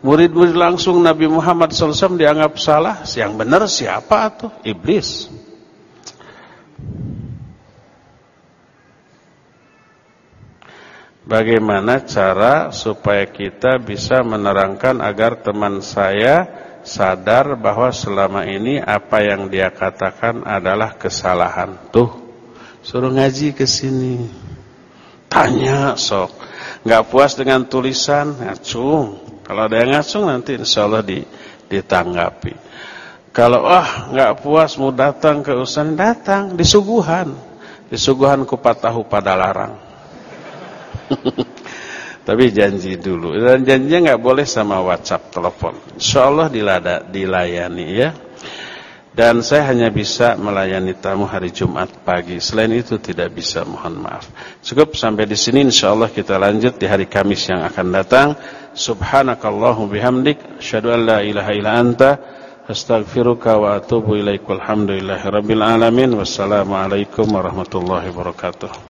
Murid-murid langsung Nabi Muhammad SAW dianggap salah, yang benar siapa tuh? Iblis. Bagaimana cara supaya kita bisa menerangkan agar teman saya sadar bahwa selama ini apa yang dia katakan adalah kesalahan. Tuh, suruh ngaji ke sini. Tanya sok. Nggak puas dengan tulisan, ngacung. Kalau ada yang ngacung nanti insya Allah di, ditanggapi. Kalau ah nggak puas mau datang ke usaha datang disuguhan. Disuguhan kupat tahu pada larang. [laughs] Tapi janji dulu. Dan janjinya nggak boleh sama WhatsApp telepon. Insya Allah dilada, dilayani ya. Dan saya hanya bisa melayani tamu hari Jumat pagi. Selain itu tidak bisa, mohon maaf. Cukup sampai di sini. Insya Allah kita lanjut di hari Kamis yang akan datang. Subhanakallahu bihamdik. Asyhadu an la ilaha illa anta. astaghfiruka wa atubu ilaik walhamdulillahi rabbil alamin wassalamu alaikum warahmatullahi wabarakatuh